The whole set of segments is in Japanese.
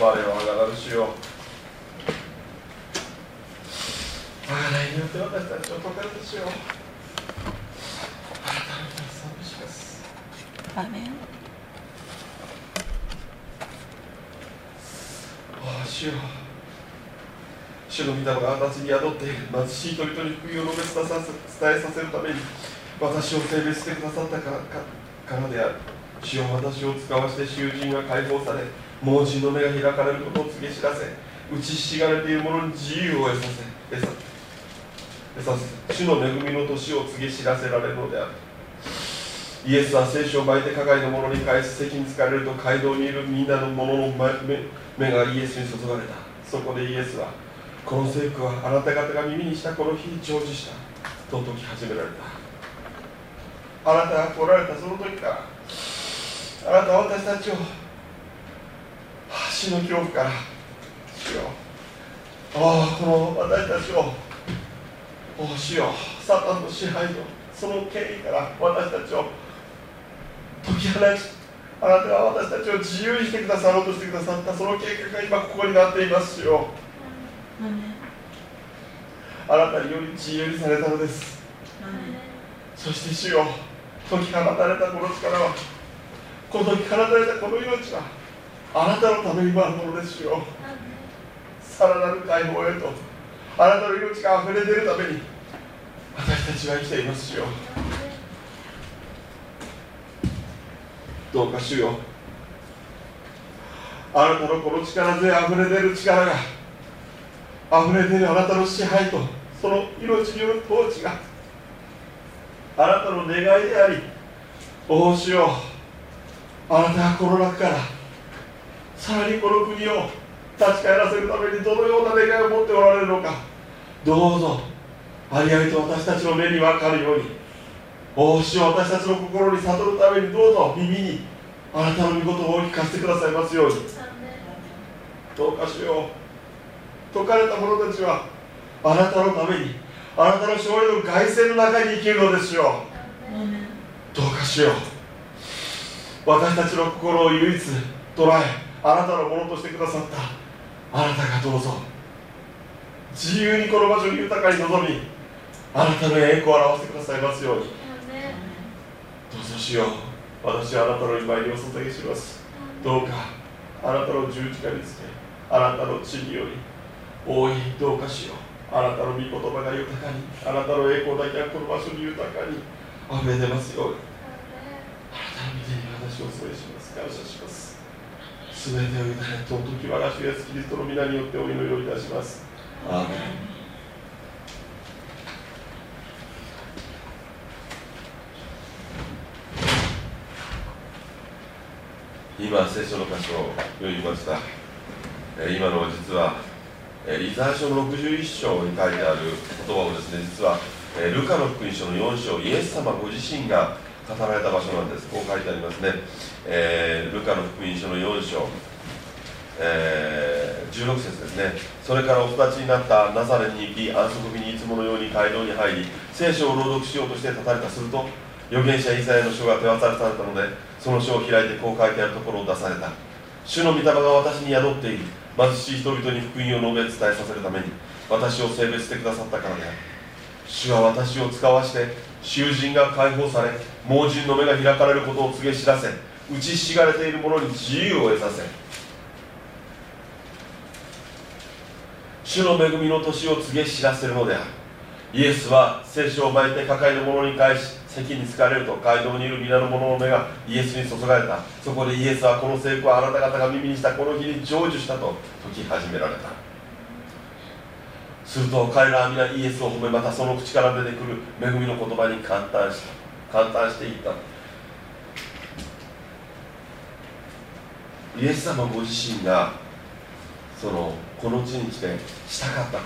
我をあがらる主よあがらいによって私たちを解かれて主よあなたの賛美します。アーメンああ主よ。主の御霊が私に宿っている貧しい人々に福音を述べ伝えさせるために私を性別してくださったからかからである。主よ私を使わして囚人が解放され盲人の目が開かれることを告げ知らせ打ちひしがれている者に自由を得させ得さ得させ主の恵みの年を告げ知らせられるのである。イエスは聖書を巻いて加害の者に返す席に疲れると街道にいるみんなの者の目目がイエスに注がれた。そこでイエスはこの聖句はあなた方が耳にした。この日に成就した。と説き始められた。あなたが来られたその時からあなたは私たちを死の恐怖から。主よ。ああこの私たちを。お主よ。サタンの支配とその権威から私たちを。解き放ちあなたが私たちを自由にしてくださろうとしてくださったその計画が今ここになっていますよ。あなたにより自由にされたのです。そして主よ解き放たれたこの力はこの解き放たれたこの命はあなたのためにもあるものですよさらなる解放へと。あなたの命が溢れ出るために。私たちは生きていますよどうか主よう。あなたのこの力で溢れ出る力が溢れ出るあなたの支配とその命による統治があなたの願いでありお主ようあなたがこの中からさらにこの国を立ち返らせるためにどのような願いを持っておられるのか。どうぞありありと私たちの目に分かるように。お主よ私たちの心に悟るためにどうぞ耳にあなたの御言葉を聞かせてくださいますように。どうかしよう。解かれた者たちはあなたのためにあなたの勝利の凱旋の中に生きるのですよ。どうかしよう。私たちの心を唯一捉えあなたのものとしてくださった。あなたがどうぞ。自由にこの場所に豊かに臨みあなたの栄光を表してくださいますように。どうぞしよう。私はあなたの今にお捧げします。どうかあなたの十字架につけあなたの地により大いどうかしよう。あなたの御言葉が豊かにあなたの栄光だけがこの場所に豊かに溢れ出ますように。あなたの御手に私を添えします。感謝しますすべてを委ね尊き我が主イエスキリストの皆によってお祈りをいたしますアーメン今聖書の箇所を読みました今の実はイザヤ書の61章に書いてある言葉をですね実はルカの福音書の4章イエス様ご自身が語られた場所なんです。こう書いてありますね、えー、ルカの福音書の4章、えー、16節ですね。それからお育ちになったナザレに行き安息日にいつものように街道に入り聖書を朗読しようとして立たれた。すると預言者イザヤの書が手渡されたのでその書を開いてこう書いてあるところを出された。主の御霊が私に宿っている。貧しい人々に福音を述べ伝えさせるために私を性別してくださったからである。主は私を使わして囚人が解放され盲人の目が開かれることを告げ知らせ打ちひしがれている者に自由を得させ主の恵みの年を告げ知らせるのである。イエスは聖書を巻いて抱える者に返し席に疲れると街道にいる皆の者の目がイエスに注がれた。そこでイエスはこの聖句はあなた方が耳にしたこの日に成就したと説き始められた。すると彼らは皆イエスを褒めまたその口から出てくる恵みの言葉に感嘆した。感嘆していった。イエス様ご自身がそのこの地に来てしたかったこ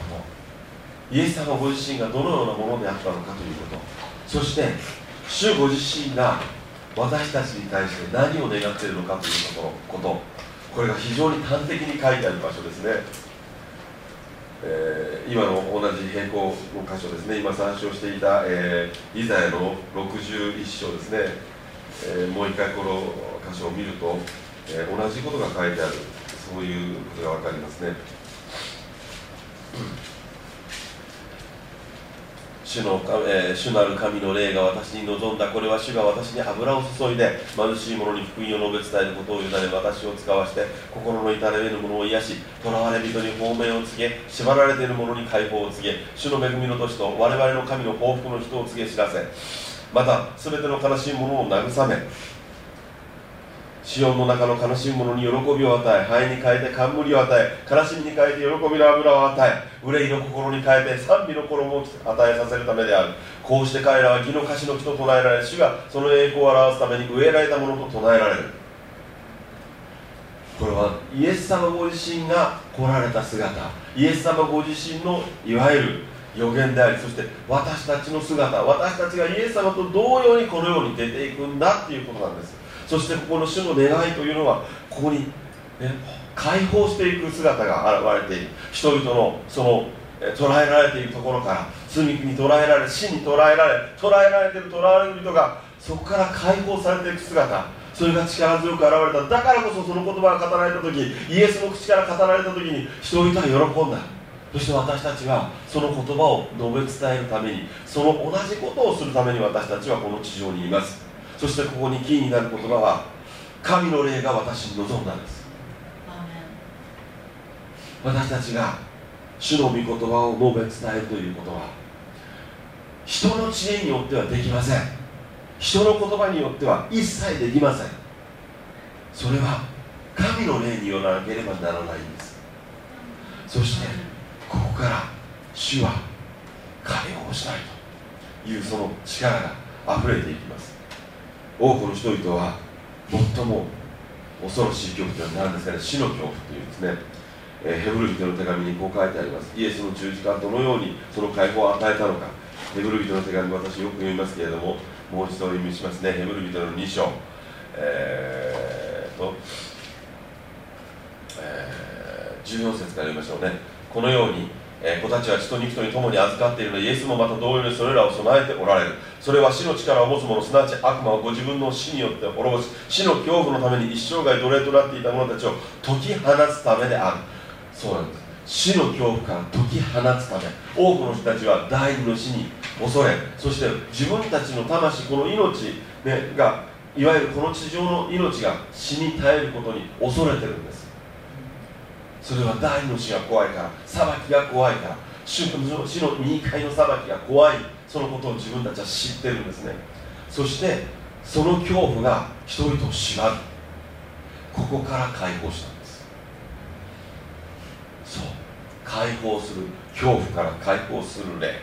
と。イエス様ご自身がどのようなものであったのかということ。そして主ご自身が私たちに対して何を願っているのかということ。これが非常に端的に書いてある場所ですね、えー、今の同じ平行の箇所ですね。今参照していた、えー、イザヤの61章ですね、えー、もう一回この箇所を見ると、え同じことが書いてある。そういうことが分かりますね。主の、え、主なる神の霊が私に望んだ。これは主が私に油を注いで貧しい者に福音を述べ伝えることを委ね私を使わして心の至れぬ者を癒し囚われ人に方面を告げ縛られている者に解放を告げ主の恵みの年と我々の神の報復の人を告げ知らせ。また全ての悲しい者を慰めシオンの中の悲しい者に喜びを与え灰に変えて冠を与え悲しみに変えて喜びの油を与え憂いの心に変えて賛美の衣を与えさせるためである。こうして彼らは義の歌詞の木と唱えられ主がその栄光を表すために植えられたものと唱えられる。これはイエス様ご自身が来られた姿。イエス様ご自身のいわゆる予言でありそして私たちの姿。私たちがイエス様と同様にこのように出ていくんだっていうことなんです。そしてここの主の願いというのはここに、ね、解放していく姿が現れている。人々のその捉えられているところから罪に捉えられ死に捉えられ捉えられている囚われる人がそこから解放されていく姿それが力強く現れた。だからこそその言葉が語られた時イエスの口から語られた時に人々は喜んだ。そして私たちはその言葉を述べ伝えるためにその同じことをするために私たちはこの地上にいます。そしてここにキーになる言葉は神の霊が私に望んだんです。私たちが主の御言葉を述べ伝えるということは人の知恵によってはできません。人の言葉によっては一切できません。それは神の霊によらなければならないんです。そしてここから主は解放したいというその力が溢れていきます。多くの人々は最も恐ろしい恐怖というのは何ですかね死の恐怖というですね、えー、ヘブル人の手紙にこう書いてあります。イエスの十字架はどのようにその解放を与えたのか。ヘブル人の手紙私よく読みますけれどももう一度読みしますね。ヘブル人の2章。えー、と、えー、14節から読みましょうね。このようにえー、子たちは血と肉とに共に預かっているのでイエスもまた同様にそれらを備えておられる。それは死の力を持つ者すなわち悪魔をご自分の死によって滅ぼし死の恐怖のために一生涯奴隷となっていた者たちを解き放つためである。そうなんです。死の恐怖から解き放つため。多くの人たちは第二の死に恐れそして自分たちの魂この命、ね、がいわゆるこの地上の命が死に絶えることに恐れてるんです。それは第二の死が怖いから裁きが怖いから主の死の右回の裁きが怖いそのことを自分たちは知ってるんですね。そしてその恐怖が人々を縛る。ここから解放したんです。そう。解放する恐怖から解放する霊。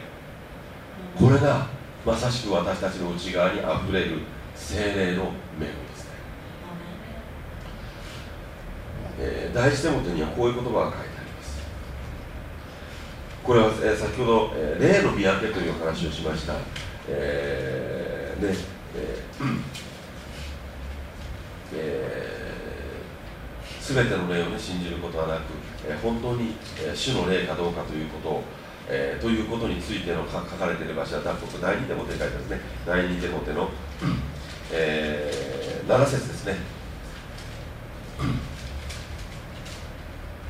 これがまさしく私たちの内側にあふれる精霊の恵み。えー、第一手元にはこういう言葉が書いてありますこれは、えー、先ほど、えー、例の見分けという話をしました、えーねえーえー、全ての霊を、ね、信じることはなく、えー、本当に、えー、主の霊かどうかということをえー、ということについての書かれている場所は、ここ第2手モテ書いてますね。第2手モテの、えー、7節ですね。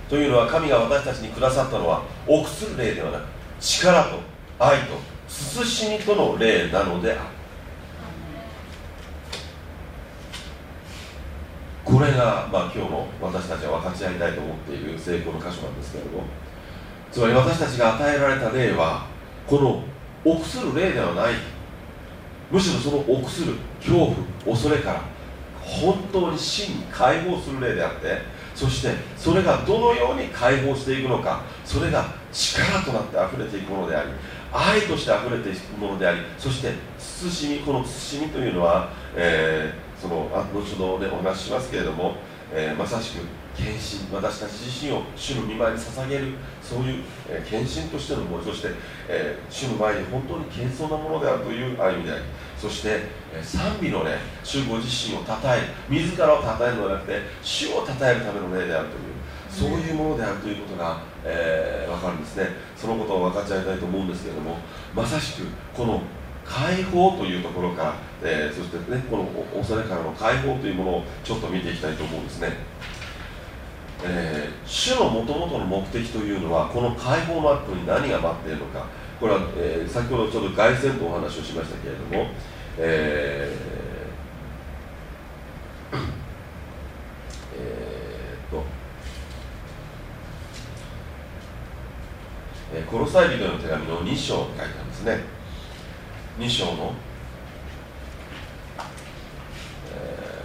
というのは神が私たちにくださったのは臆する霊ではなく力と愛と慎みとの霊なのである。これが、まあ、今日の私たちは分かち合いたいと思っている成功の箇所なんですけれどもつまり私たちが与えられた霊はこの臆する霊ではない。むしろその臆する恐怖恐れから本当に真に解放する霊であってそしてそれがどのように解放していくのかそれが力となって溢れていくものであり愛として溢れていくものでありそして慎みこの慎みというのは、えー、その後ほど、ね、お話ししますけれども、えー、まさしく献身私たち自身を主の御前に捧げるそういう、えー、献身としてのものそして、えー、主の前に本当に謙遜なものであるという歩みでありそして、賛美のね主ご自身をたたえる自らをたたえるのではなくて主をたたえるための例であるというそういうものであるということが、えー、分かるんですね。そのことを分かち合いたいと思うんですけれどもまさしくこの解放というところから、えー、そしてねこの恐れからの解放というものをちょっと見ていきたいと思うんですね、え主のもともとの目的というのはこの解放の後に何が待っているのか。これは、えー、先ほどちょっと凱旋とお話をしましたけれども、えーえー、と、えー、コロサイ人の手紙の2章書いてあるんですね。2章のえ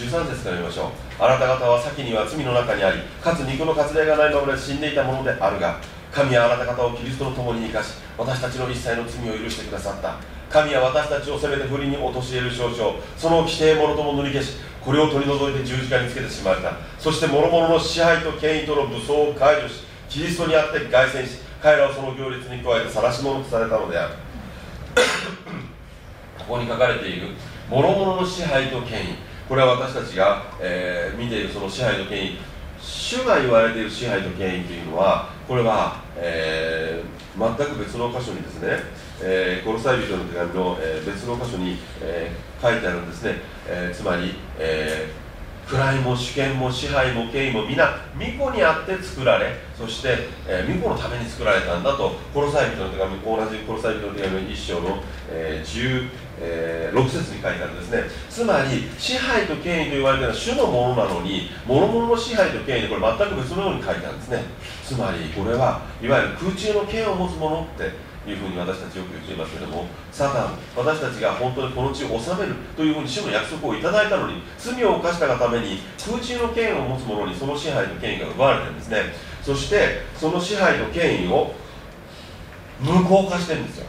13節から見ましょう。あなた方は先には罪の中にありかつ肉の割礼がないままで死んでいたものであるが神はあなた方をキリストと共に生かし私たちの一切の罪を許してくださった。神は私たちを責めて不倫に陥れる少々その規定者とも塗り消しこれを取り除いて十字架につけてしまった。そして諸々の支配と権威との武装を解除しキリストにあって凱旋し彼らをその行列に加えて晒し者とされたのである。ここに書かれている諸々の支配と権威これは私たちが、えー、見ているその支配の権威主が言われている支配と権威というのはこれは、えー、全く別の箇所にですね、えー、コロサイ人の手紙の、えー、別の箇所に、え、書いてあるんですね、え、つまり、え位も主権も支配も権威も皆巫女にあって作られそして、えー、巫女のために作られたんだとコロサイ人の手紙同じコロサイ人の手紙の1章の、えー、えー、6節に書いてあるんですね。つまり支配と権威と言われているのは主のものなのに諸々の支配と権威でこれ全く別のように書いてあるんですね。つまりこれはいわゆる空中の権を持つ者っていうふうに私たちよく言っていますけれどもサタン私たちが本当にこの地を治めるというふうに主の約束をいただいたのに罪を犯したがために空中の権威を持つ者にその支配と権威が奪われてるんですね。そしてその支配と権威を無効化してるんですよ。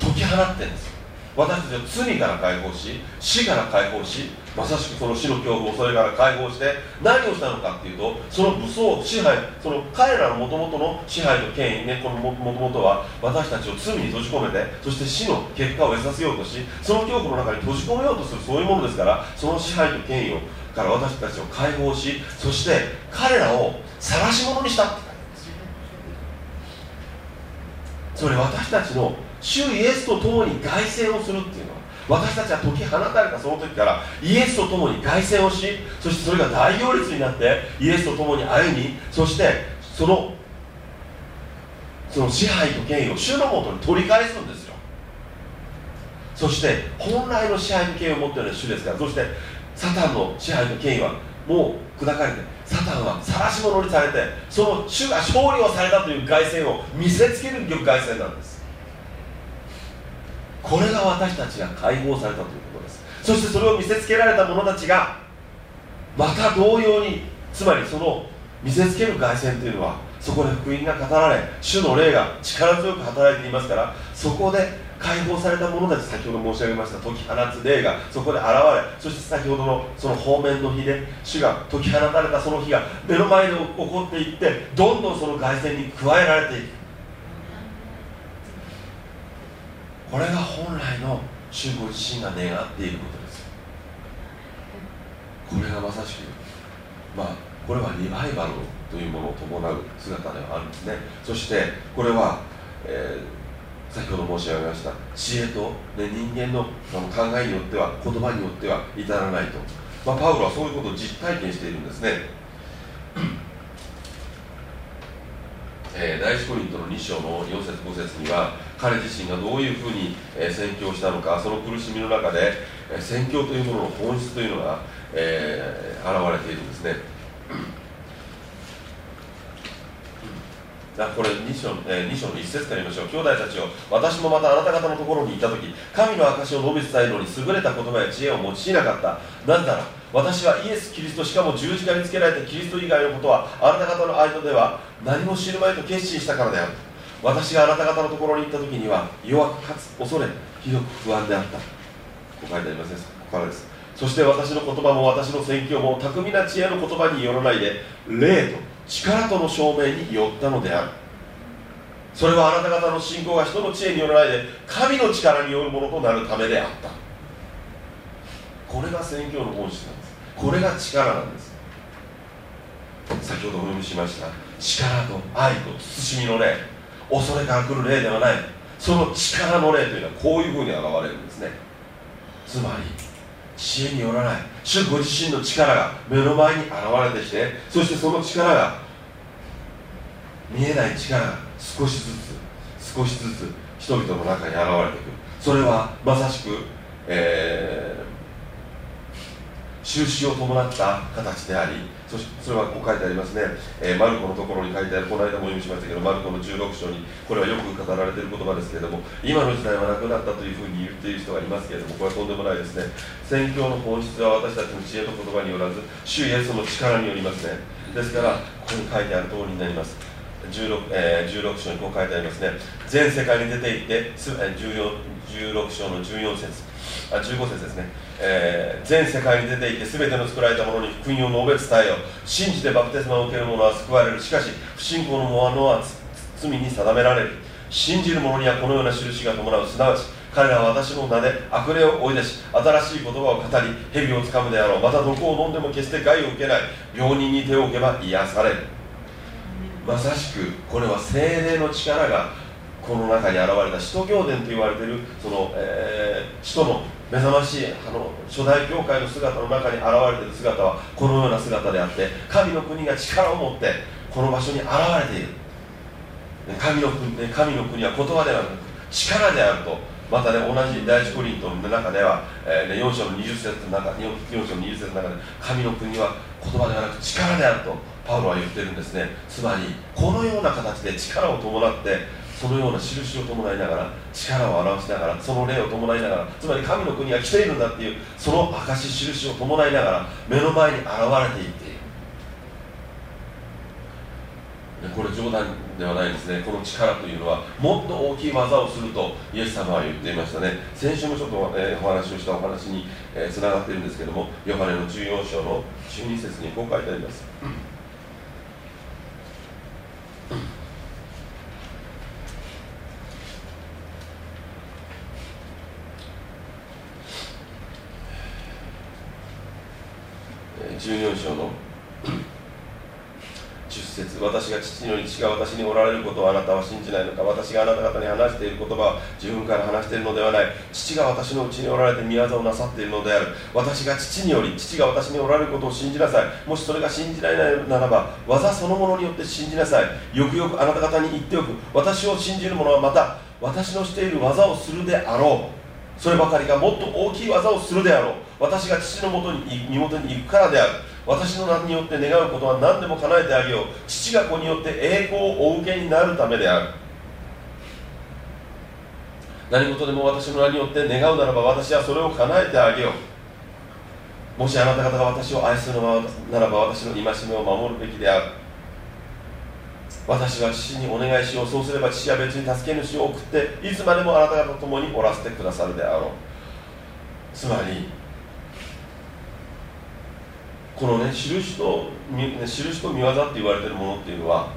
解き放ってるんですよ。私たちは罪から解放し死から解放しまさしくその死の恐怖恐れから解放して何をしたのかっていうとその武装支配その彼らのもともとの支配と権威ねこのもともとは私たちを罪に閉じ込めてそして死の結果を得させようとしその恐怖の中に閉じ込めようとするそういうものですからその支配と権威をから私たちを解放しそして彼らを晒し者にしたって書いてあるんです。それ私たちの主イエスと共に凱旋をするっていうの。私たちは解き放たれたその時からイエスと共に凱旋をしそしてそれが大行列になってイエスと共に歩みそしてそのその支配と権威を主のもとに取り返すんですよ。そして本来の支配と権威を持っている主ですからそしてサタンの支配と権威はもう砕かれてサタンは晒し者にされてその主が勝利をされたという凱旋を見せつける凱旋なんです。これが私たちが解放されたということです。そしてそれを見せつけられた者たちがまた同様につまりその見せつける凱旋というのはそこで福音が語られ主の霊が力強く働いていますからそこで解放された者たち先ほど申し上げました解き放つ霊がそこで現れそして先ほどのその方面の日で主が解き放たれたその日が目の前で起こっていってどんどんその凱旋に加えられていく。これが本来の主ご自身が願っていることです。これがまさしくまあこれはリバイバルというものを伴う姿ではあるんですね。そしてこれは、えー、先ほど申し上げました知恵と、ね、人間の考えによっては言葉によっては至らないと、まあ、パウロはそういうことを実体験しているんですねえー、第一コリントの2章の4節5節には彼自身がどういうふうに、え、宣教したのかその苦しみの中で、え、宣教というものの本質というのが、えー、現れているんですね。あこれ2章,、えー、2章の1節から言いましょう。兄弟たちを私もまたあなた方のところにいた時神の証を述べ伝えるのに優れた言葉や知恵を用いなかった。なぜなら私はイエス・キリストしかも十字架につけられたキリスト以外のことはあなた方の間では何も知るまいと決心したからである。私があなた方のところに行った時には弱くかつ恐れひどく不安であった。こう書いてありますねここからです。そして私の言葉も私の宣教も巧みな知恵の言葉によらないで霊と力との証明によったのである。それはあなた方の信仰が人の知恵によらないで神の力によるものとなるためであった。これが宣教の本質なんです。これが力なんです。先ほどお読みしました。力と愛と慎みの霊。恐れから来る霊ではない。その力の霊というのはこういうふうに現れるんですね。つまり知恵によらない。主ご自身の力が目の前に現れてきてそしてその力が見えない力が少しずつ少しずつ人々の中に現れてくる。それはまさしく、えー、印を伴った形でありそしてそれはこう書いてありますね、えー、マルコのところに書いてあるこの間も読みしましたけどマルコの16章にこれはよく語られている言葉ですけれども今の時代はなくなったというふうに言っている人がいますけれどもこれはとんでもないですね。宣教の本質は私たちの知恵と言葉によらず主イエスの力によりますね。ですからここに書いてある通りになります。16,、えー、16章にこう書いてありますね。全世界に出ていって14 16章の14節。あ15節ですね、えー、全世界に出ていて全ての作られたものに福音を述べ伝えよ信じてバプテスマを受ける者は救われる。しかし不信仰の者は罪に定められる。信じる者にはこのような印が伴う。すなわち彼らは私の名で悪霊を追い出し新しい言葉を語り蛇をつかむであろう。また毒を飲んでも決して害を受けない。病人に手を置けば癒される。まさしくこれは精霊の力がこの中に現れた。使徒行伝と言われているその、えー、使徒の目覚ましいあの初代教会の姿の中に現れている姿はこのような姿であって神の国が力を持ってこの場所に現れている。神の国神の国は言葉ではなく力であるとまたね同じ第一コリントの中では、えー、4章の20節の中 4, 4章の20節の中で神の国は言葉ではなく力であるとパウロは言ってるんですね。つまりこのような形で力を伴ってそのような印を伴いながら力を表しながらその霊を伴いながらつまり神の国が来ているんだっていうその証し印を伴いながら目の前に現れていっている。これ冗談ではないですね。この力というのはもっと大きい技をするとイエス様は言っていましたね。先週もちょっと、え、お話をしたお話につな、えー、がっているんですけどもヨハネの14章の12節にこう書いてあります、14章の10節。私が父のように父が私におられることをあなたは信じないのか。私があなた方に話している言葉は自分から話しているのではない。父が私のうちにおられて御業をなさっているのである。私が父により父が私におられることを信じなさい。もしそれが信じられないならば技そのものによって信じなさい。よくよくあなた方に言っておく。私を信じる者はまた私のしている技をするであろう。そればかりかもっと大きい技をするであろう。私が父のもとに身元に行くからである。私の名によって願うことは何でも叶えてあげよう。父が子によって栄光をお受けになるためである。何事でも私の名によって願うならば私はそれを叶えてあげよう。もしあなた方が私を愛するのならば私の戒めを守るべきである。私は父にお願いしよう。そうすれば父は別に助け主を送っていつまでもあなた方と共におらせてくださるであろう。つまりこのね印と印と見業って言われてるものっていうのは、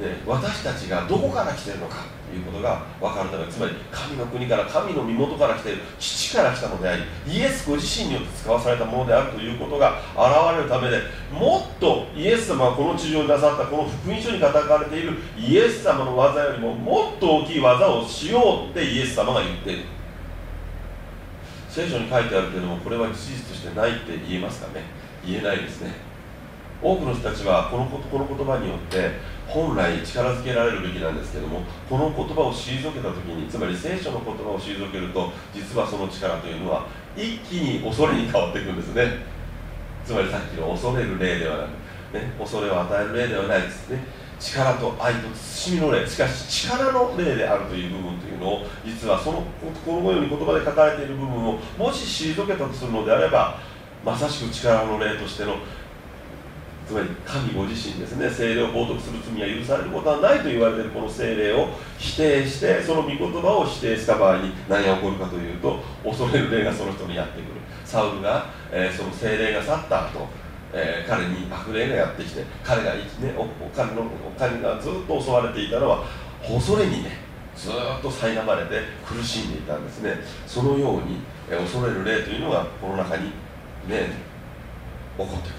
ね、私たちがどこから来てるのかということが分かるためつまり神の国から神の身元から来ている父から来たのでありイエスご自身によって使わされたものであるということが現れるためでもっとイエス様がこの地上になさったこの福音書に書かれているイエス様の技よりももっと大きい技をしようってイエス様が言っている。聖書に書いてあるけれどもこれは事実としてないって言えますかね。言えないですね。多くの人たちはこのここの言葉によって本来力づけられるべきなんですけどもこの言葉を退けた時につまり聖書の言葉を退けると実はその力というのは一気に恐れに変わっていくんですね。つまりさっきの恐れる霊ではなく、ね、恐れを与える霊ではないですね。力と愛と慎みの霊。しかし力の霊であるという部分というのを実はそのこのように言葉で書かれている部分をもし退けたとするのであればまさしく力の霊としてのつまり神ご自身ですね。精霊を冒涜する罪は許されることはないと言われているこの精霊を否定してその御言葉を否定した場合に何が起こるかというと恐れる霊がその人にやってくる。サウルが、えー、その精霊が去った後えー、彼に悪霊がやってきて彼が、ね、おお金のお金がずっと襲われていたのは恐れにねずっと苛まれて苦しんでいたんですね。そのように、えー、恐れる霊というのがこの中にね起こってくる。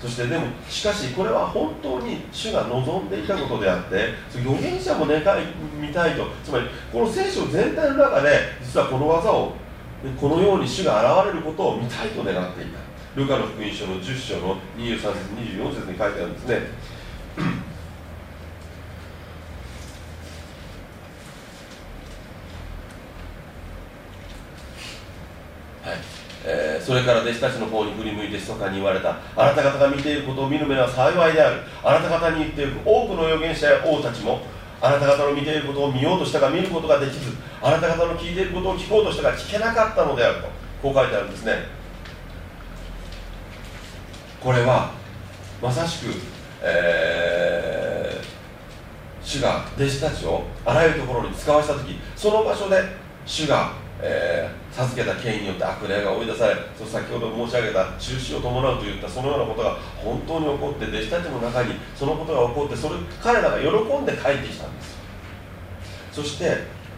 そしてでもしかしこれは本当に主が望んでいたことであって預言者も願い見たいと。つまりこの聖書全体の中で実はこの技をこのように主が現れることを見たいと願っていた。ルカの福音書の10章の23節24節に書いてあるんですねはいえー、それから弟子たちの方に振り向いて密かに言われた。あなた方が見ていることを見る目は幸いである。あなた方に言っている多くの預言者や王たちも。あなた方の見ていることを見ようとしたが見ることができず。あなた方の聞いていることを聞こうとしたが聞けなかったのであると。こう書いてあるんですね。これはまさしく、えー、主が弟子たちをあらゆるところに使わせた時その場所で主が、えー、授けた権威によって悪霊が追い出されそ先ほど申し上げた中止を伴うといったそのようなことが本当に起こって弟子たちの中にそのことが起こってそれ彼らが喜んで帰ってきたんです。そして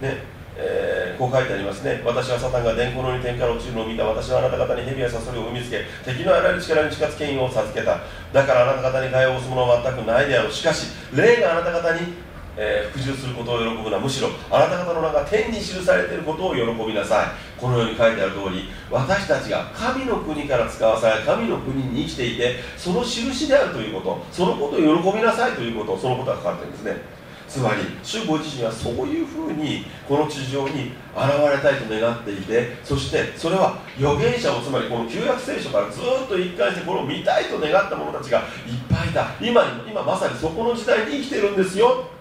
ねえー、こう書いてありますね。私はサタンが電光のに天から落ちるのを見た。私はあなた方に蛇やサソリを生みつけ敵のあらゆる力に近づ権威を授けた。だからあなた方に替えを押すものは全くないであろう。しかし霊があなた方に、えー、服従することを喜ぶな。むしろあなた方の中天に記されていることを喜びなさい。このように書いてある通り私たちが神の国から使わされ神の国に生きていてその印であるということそのことを喜びなさいということそのことが書かれているんですね。つまり主ご自身はそういうふうにこの地上に現れたいと願っていてそしてそれは預言者をつまりこの旧約聖書からずっと一貫してこれを見たいと願った者たちがいっぱいいた。今今まさにそこの時代に生きてるんですよ。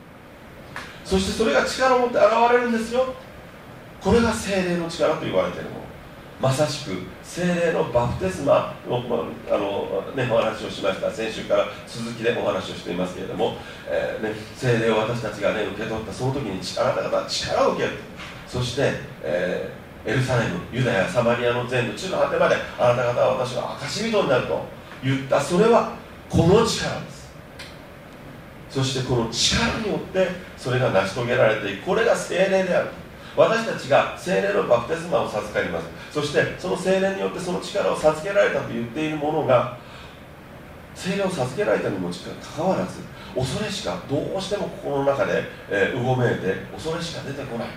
そしてそれが力を持って現れるんですよ。これが精霊の力と言われているもの。まさしく精霊のバプテスマの,、あのね、お話をしました。先週から続きでお話をしていますけれども、えーね、精霊を私たちが、ね、受け取ったその時にあなた方は力を受ける。そして、えー、エルサレムユダヤサマリアの全土地の果てまであなた方は私は証人になると言った。それはこの力です。そしてこの力によってそれが成し遂げられていく。これが精霊である。私たちが精霊のバプテスマを授かります。そしてその精霊によってその力を授けられたと言っているものが精霊を授けられたにもかかわらず恐れしかどうしても心の中で、えー、うごめいて恐れしか出てこない。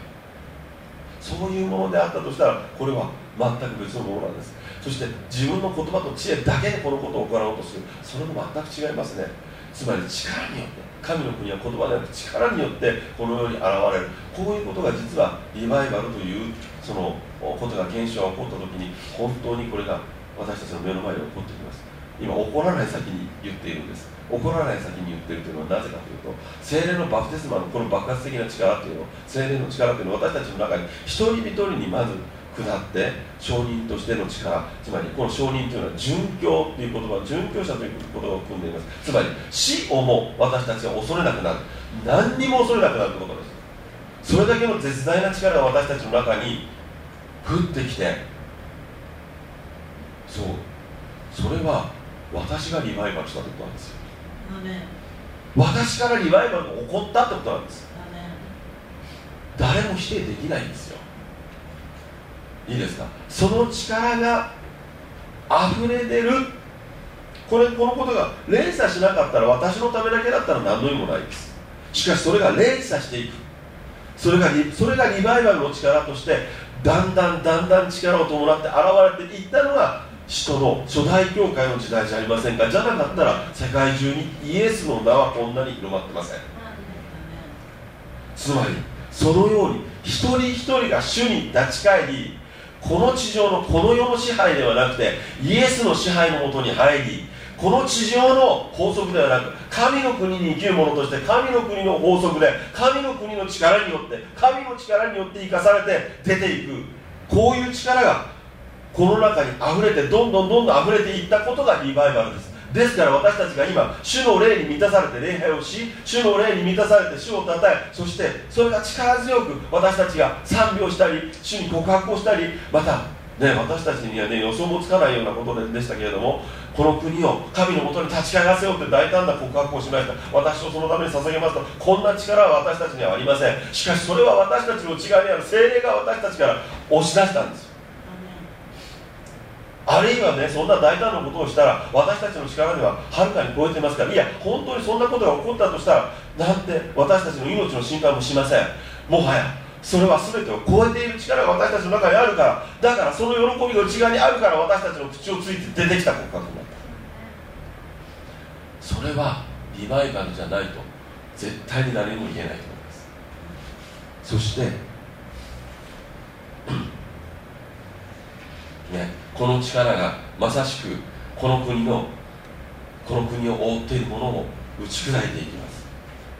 そういうものであったとしたらこれは全く別のものなんです。そして自分の言葉と知恵だけでこのことを行おうとする。それも全く違いますね。つまり力によって。神の国は言葉ではなく力によってこの世に現れる。こういうことが実はリバイバルというそのことが現象が起こった時に本当にこれが私たちの目の前で起こってきます。今起こらない先に言っているんです。起こらない先に言ってるというのはなぜかというと精霊のバプテスマのこの爆発的な力というの精霊の力というのは私たちの中に一人一人にまず下って証人としての力つまりこの証人というのは殉教という言葉殉教者という言葉を組んでいます。つまり死をも私たちは恐れなくなる。何にも恐れなくなるということです。それだけの絶大な力が私たちの中に降ってきて。そう。それは私がリバイバルしたということなんですよ。私からリバイバルが起こったってことなんです。誰も否定できないんですよいいですか？その力が溢れ出る。これこのことが連鎖しなかったら私のためだけだったら何の意味もないです。しかしそれが連鎖していく。それがそれがリバイバルの力としてだんだんだんだん力を伴って現れていったのが使徒の初代教会の時代じゃありませんか？じゃなかったら世界中にイエスの名はこんなに広まってません。つまりそのように一人一人が主に立ち返りこの地上のこの世の支配ではなくてイエスの支配のもとに入りこの地上の法則ではなく神の国に生きる者として神の国の法則で神の国の力によって神の力によって生かされて出ていく。こういう力がこの中に溢れてどんどんどんどん溢れていったことがリバイバルです。ですから私たちが今主の霊に満たされて礼拝をし主の霊に満たされて主をたたえそしてそれが力強く私たちが賛美をしたり主に告白をしたりまたね、私たちにはね予想もつかないようなことでしたけれどもこの国を神のもとに立ち返らせようという大胆な告白をしました。私をそのために捧げますとこんな力は私たちにはありません。しかしそれは私たちの内側にある精霊が私たちから押し出したんです。あるいはねそんな大胆なことをしたら私たちの力でははるかに超えてますからいや本当にそんなことが起こったとしたらなんて私たちの命の心配もしません。もはやそれは全てを超えている力が私たちの中にあるからだからその喜びが内側にあるから私たちの口をついて出てきた告白になった。それはリバイバルじゃないと絶対に何も言えないと思います。そしてね、この力がまさしくこの国のこの国を覆っているものを打ち砕いていきます、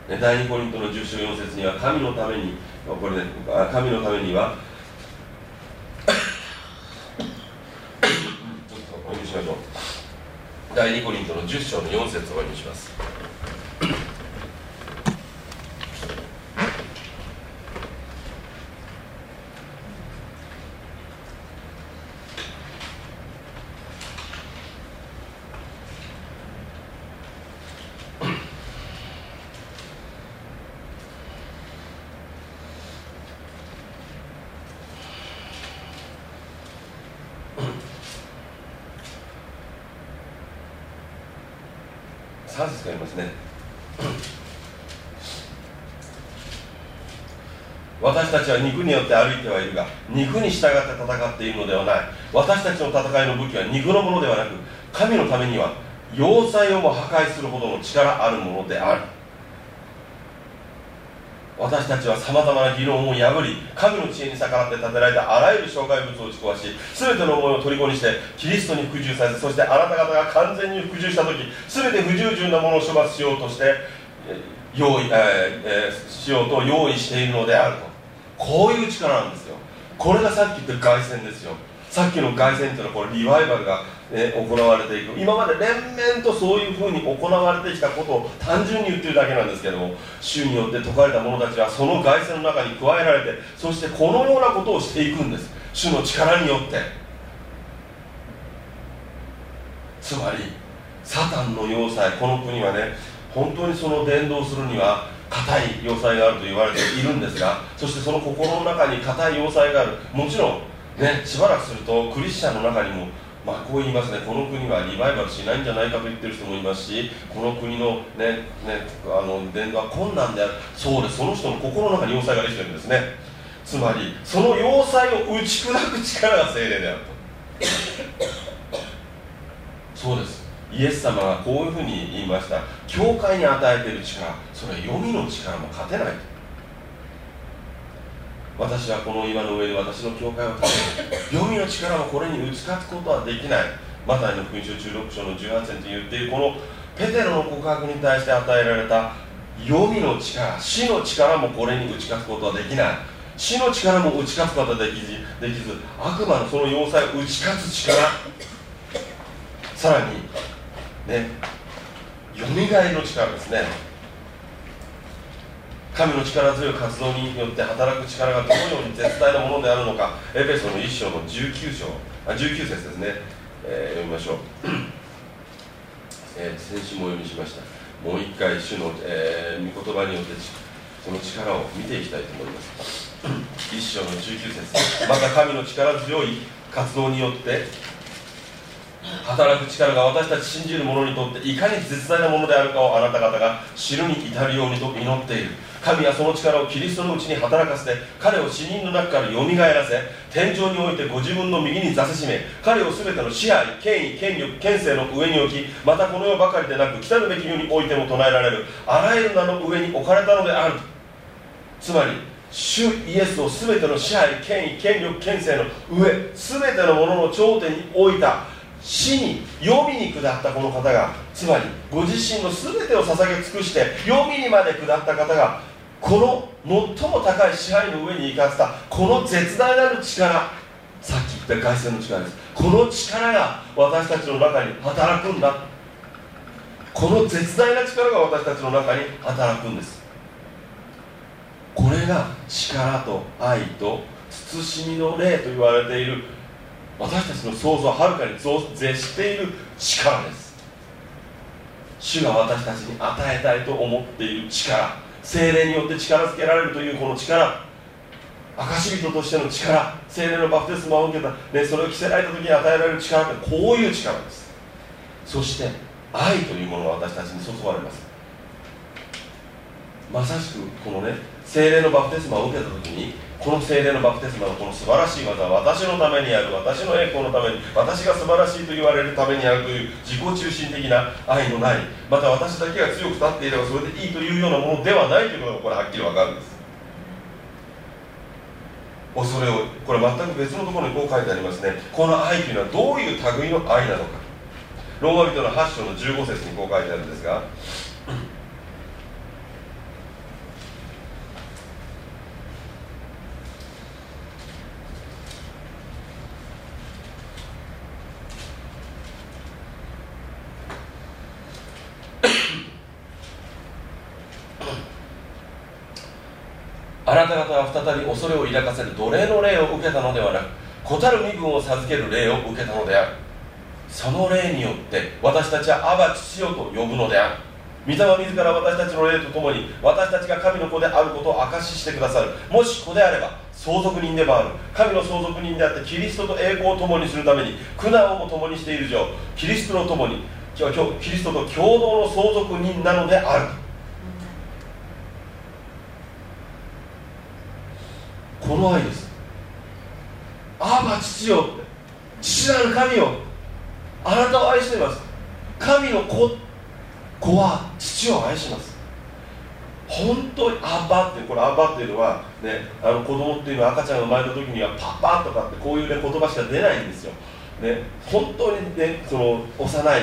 ね、第2コリントの10章4節には神のためにこれね神のためにはちょっとお読みしましょう。第2コリントの10章の4節をお読みします。3節がありますね。私たちは肉によって歩いてはいるが肉に従って戦っているのではない。私たちの戦いの武器は肉のものではなく神のためには要塞をも破壊するほどの力あるものである。私たちはさまざまな議論を破り神の知恵に逆らって建てられたあらゆる障害物を打ち壊し全ての思いを虜にしてキリストに服従させそしてあなた方が完全に服従した時全て不従順なものを処罰しようとして用意、えー、えー、しようと用意しているのであると。こういう力なんですよ。これがさっき言った凱旋ですよ。さっきの凱旋というのはこれリバイバルが、ね、行われていく。今まで連綿とそういうふうに行われてきたことを単純に言ってるだけなんですけども主によって説かれた者たちはその凱旋の中に加えられてそしてこのようなことをしていくんです。主の力によって。つまりサタンの要塞この国はね本当にその伝道するには硬い要塞があると言われているんですがそしてその心の中に硬い要塞がある。もちろんね、しばらくするとクリスチャンの中にも、まあ、こう言いますね。この国はリバイバルしないんじゃないかと言ってる人もいますしこの国の,、ねね、あの伝道は困難である。そうです。その人の心の中に要塞ができてるんですね。つまりその要塞を打ち砕く力が精霊であると。そうです。イエス様がこういうふうに言いました。教会に与えている力それは読みの力も勝てないと。私はこの岩の上で私の教会を建て読みの力をこれに打ち勝つことはできない。マタイの福音書16章の18節に言っているこのペテロの告白に対して与えられた読みの力死の力もこれに打ち勝つことはできない。死の力も打ち勝つことはできずできず悪魔のその要塞を打ち勝つ力。さらにねよみがえりの力ですね。神の力強い活動によって働く力がどのように絶大なものであるのかエペソの1章の19章あ19節ですね、えー、読みましょう、えー、先週も読みしました。もう一回主の、えー、御言葉によってその力を見ていきたいと思います。1章の19節。また神の力強い活動によって働く力が私たち信じる者にとっていかに絶大なものであるかをあなた方が知るに至るようにと祈っている。神はその力をキリストのうちに働かせて彼を死人の中からよみがえらせ天井においてご自分の右に座せしめ彼を全ての支配権威権力権勢の上に置きまたこの世ばかりでなく来たるべき世においても唱えられるあらゆる名の上に置かれたのである。つまり主イエスを全ての支配権威権力権勢の上全てのものの頂点に置いた死に読みに下ったこの方がつまりご自身の全てを捧げ尽くして読みにまで下った方がこの最も高い支配の上に生かせたこの絶大なる力さっき言った凱旋の力です。この力が私たちの中に働くんだ。この絶大な力が私たちの中に働くんです。これが力と愛と慎みの霊と言われている私たちの想像をはるかに絶している力です。主が私たちに与えたいと思っている力。精霊によって力づけられるというこの力。証人としての力。精霊のバプテスマを受けた、ね、それを着せられた時に与えられる力ってこういう力です。そして愛というものが私たちに注がれます。まさしくこのね精霊のバプテスマを受けた時にこの精霊のバプテスマのこの素晴らしい技は私のためにある私の栄光のために私が素晴らしいと言われるためにあるという自己中心的な愛のないまた私だけが強く立っていればそれでいいというようなものではないということがこれはっきり分かるんです。恐れをこれ全く別のところにこう書いてありますね。この愛というのはどういう類の愛なのか。ローマ人の8章の15節にこう書いてあるんですがあな方は再び恐れを抱かせる奴隷の霊を受けたのではなく子たる身分を授ける霊を受けたのである。その霊によって私たちはアバ父よと呼ぶのである。御霊自ら私たちの霊とともに私たちが神の子であることを証ししてくださる。もし子であれば相続人でもある。神の相続人であってキリストと栄光を共にするために苦難をも共にしている以上キリストの共にキリストと共同の相続人なのである。この愛です。ああ父よ。父なる神よ。あなたを愛しています。神の子。子は父を愛します。本当にアバってこれアバっていうのはねあの子供っていうのは赤ちゃんが生まれた時にはパパとかってこういうね言葉しか出ないんですよ。ね本当にねその幼い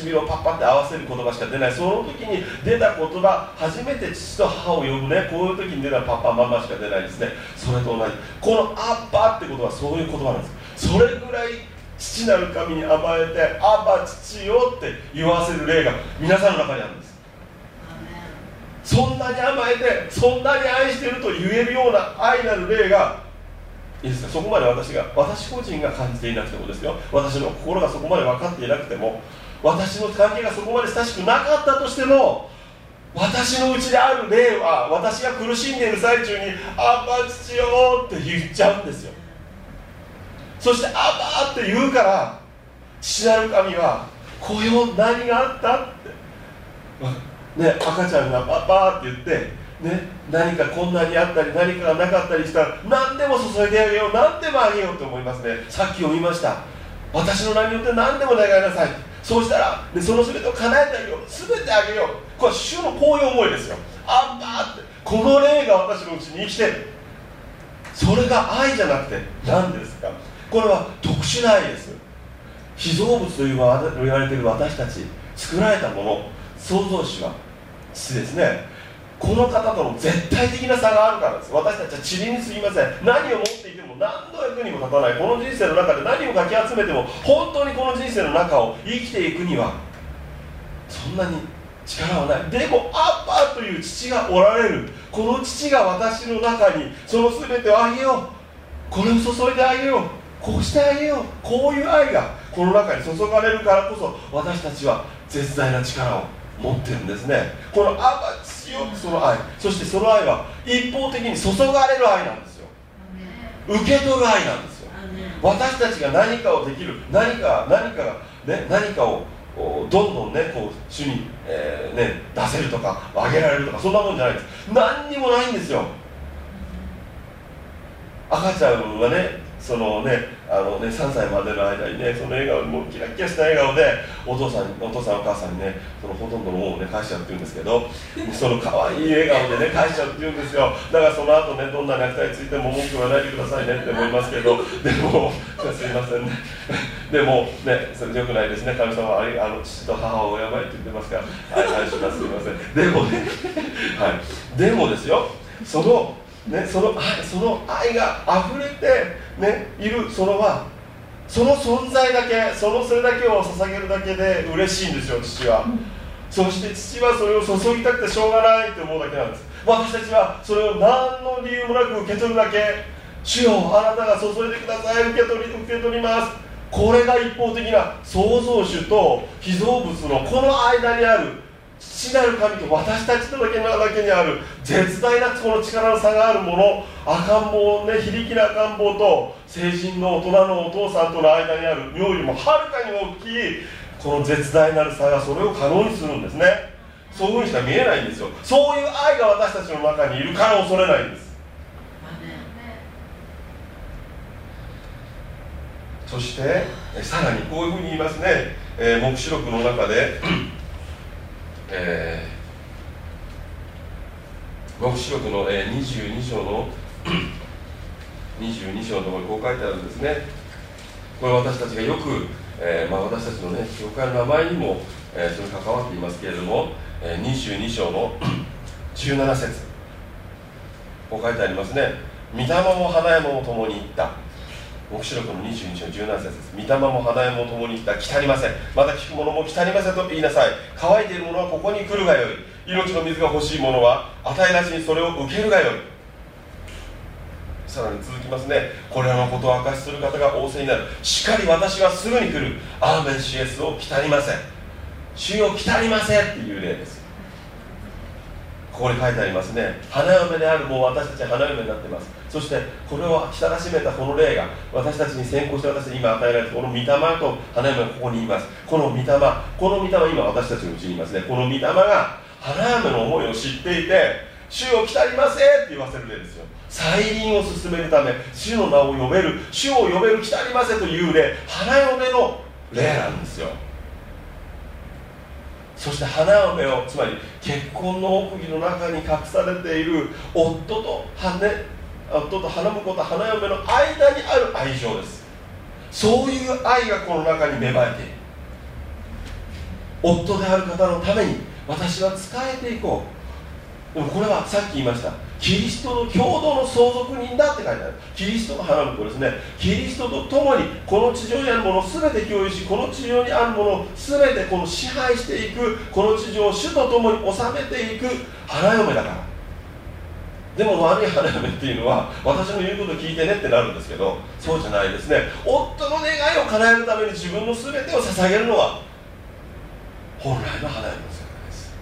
唇をパッパって合わせる言葉しか出ない。その時に出た言葉初めて父と母を呼ぶね。こういう時に出たパパママしか出ないですね。それと同じ。この「アッパ」ってことはそういう言葉なんです。それぐらい父なる神に甘えて「アバ父よ」って言わせる例が皆さんの中にあるんです。そんなに甘えてそんなに愛してると言えるような愛なる霊がいいですか？そこまで私が私個人が感じていなくてもですよ。私の心がそこまで分かっていなくても私の関係がそこまで親しくなかったとしても私のうちである霊は私が苦しんでいる最中に「アバ父よ」って言っちゃうんですよ。そして「アバ」って言うから父なる神は「こよ何があった?」ってね赤ちゃんが「パパ」って言ってね、何か困難にあったり何かがなかったりしたら何でも注いであげよう何でもあげようと思いますね。さっき読みました。私の名によって何でも願いなさい。そうしたらでその全てを叶えてあげよう全てあげよう。これは主のこういう思いですよ。あんばってこの霊が私のうちに生きてる。それが愛じゃなくて何ですか。これは特殊な愛です。被造物と言われている私たち作られたもの。創造主は父ですね。この方との絶対的な差があるからです。私たちは塵にすぎません。何を何の役にも立たないこの人生の中で何をかき集めても本当にこの人生の中を生きていくにはそんなに力はない。でもアッパーという父がおられる。この父が私の中にその全てをあげよう。これを注いであげよう。こうしてあげよう。こういう愛がこの中に注がれるからこそ私たちは絶大な力を持ってるんですね。このアバ強くその愛。そしてその愛は一方的に注がれる愛なんです。受け取る愛なんですよ。私たちが何かをできる何か何かがね何かをどんどんねこう主に、えー、ね、出せるとかあげられるとかそんなもんじゃないです。何にもないんですよ。赤ちゃんがねそのねあのね3歳までの間にねその笑顔にもうキラキラした笑顔でお父さんお父さんお母さんにねそのほとんどのものをね返しちゃうって言うんですけど その可愛い笑顔でね返しちゃうって言うんですよ。だからその後ねどんな虐待ついても文句言わないでくださいねって思いますけどでもすいませんね。でもねそれでよくないですね。神様はあの父と母を敬いって言ってますからはい返しますすいません。でもねはい。でもですよそのね、その愛その愛が溢れて、ね、いるそのはその存在だけそのそれだけを捧げるだけで嬉しいんですよ父は、うん、そして父はそれを注ぎたくてしょうがないと思うだけなんです。私たちはそれを何の理由もなく受け取るだけ主よあなたが注いでください受け取り受け取ります。これが一方的な創造主と被造物のこの間にある父なる神と私たちとだけにある絶大なこの力の差があるもの赤ん坊ね非力な赤ん坊と成人の大人のお父さんとの間にある妙よりもはるかに大きいこの絶大なる差がそれを可能にするんですね。そういうふうにしか見えないんですよ。そういう愛が私たちの中にいるから恐れないんです。そしてさらにこういうふうに言いますね、えー、黙示録の中で、えー、黙示録の、えー、22章の 22章のところにこう書いてあるんですね。これ私たちがよく、えーまあ、私たちのね教会の名前にも、えー、それ関わっていますけれども、えー、22章の 17節こう書いてありますね。御霊も花山も共に行った。黙示録の22章17節です。御霊も花山も共に行った。来たりません。また聞く者も来たりませんと言いなさい。乾いている者はここに来るがよい。命の水が欲しい者は与えなしにそれを受けるがよい。さらに続きますね。これらのことを明かしする方が仰せになる。しっかり私はすぐに来る。アーメンシエスを来たりません。主よ来たりませんっていう例です。ここに書いてありますね。花嫁であるもう私たち花嫁になってます。そしてこれをきたらしめたこの霊が私たちに先行して私に今与えられたこの御霊と花嫁がここにいます。この御霊この御霊今私たちのうちにいますね。この御霊が花嫁の思いを知っていて主を来たりませって言わせる例ですよ。再臨を進めるため主の名を呼べる主を呼べる来たりませという例花嫁の例なんですよ。そして花嫁をつまり結婚の奥義の中に隠されている夫と羽夫と花婿と花嫁の間にある愛情です。そういう愛がこの中に芽生えている夫である方のために私は仕えていこう。でもこれはさっき言いました。キリストの共同の相続人だって書いてある。キリストの花婿ですね。キリストと共にこの地上にあるものを全て共有しこの地上にあるものを全てこの支配していくこの地上を主と共に治めていく花嫁だから。でも悪い花嫁っていうのは私の言うこと聞いてねってなるんですけどそうじゃないですね。夫の願いを叶えるために自分の全てを捧げるのは本来の花嫁の姿です。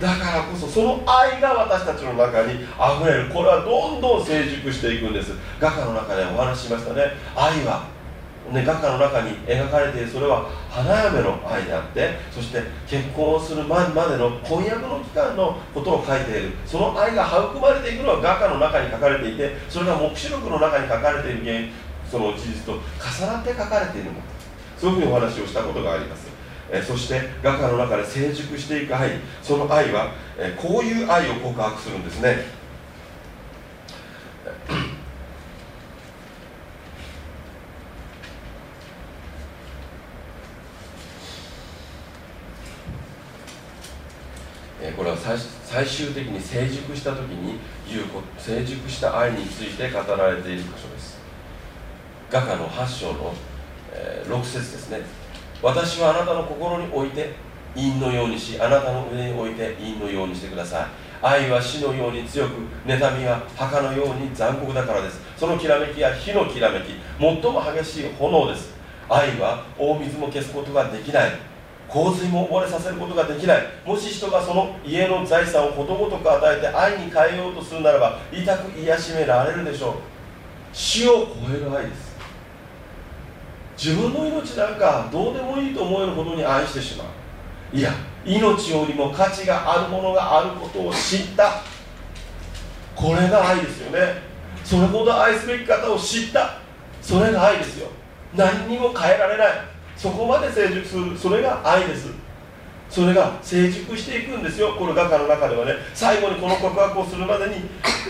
だからこそその愛が私たちの中にあふれる。これはどんどん成熟していくんです。画家の中でお話ししましたね。愛はね、画家の中に描かれているそれは花嫁の愛であってそして結婚をする前までの婚約の期間のことを書いている。その愛が育まれていくのは画家の中に書かれていてそれが黙示録の中に書かれている原その事実と重なって書かれているもの。そういうふうにお話をしたことがあります。えそして画家の中で成熟していく愛その愛は、えこういう愛を告白するんですね。これは最終的に成熟した時に言う成熟した愛について語られている箇所です。画家の8章の、えー、6節ですね。私はあなたの心に置いて陰のようにしあなたの上に置いて陰のようにしてください。愛は死のように強く妬みは墓のように残酷だからです。そのきらめきは火のきらめき最も激しい炎です。愛は大水も消すことができない。洪水も溺れさせることができない。もし人がその家の財産をことごとく与えて愛に変えようとするならば痛く癒しめられるでしょう。死を超える愛です。自分の命なんかどうでもいいと思えるほどに愛してしまう。いや命よりも価値があるものがあることを知った。これが愛ですよね。それほど愛すべき方を知った。それが愛ですよ。何にも変えられない。そこまで成熟するそれが愛です。それが成熟していくんですよこの画家の中ではね。最後にこの告白をするまでに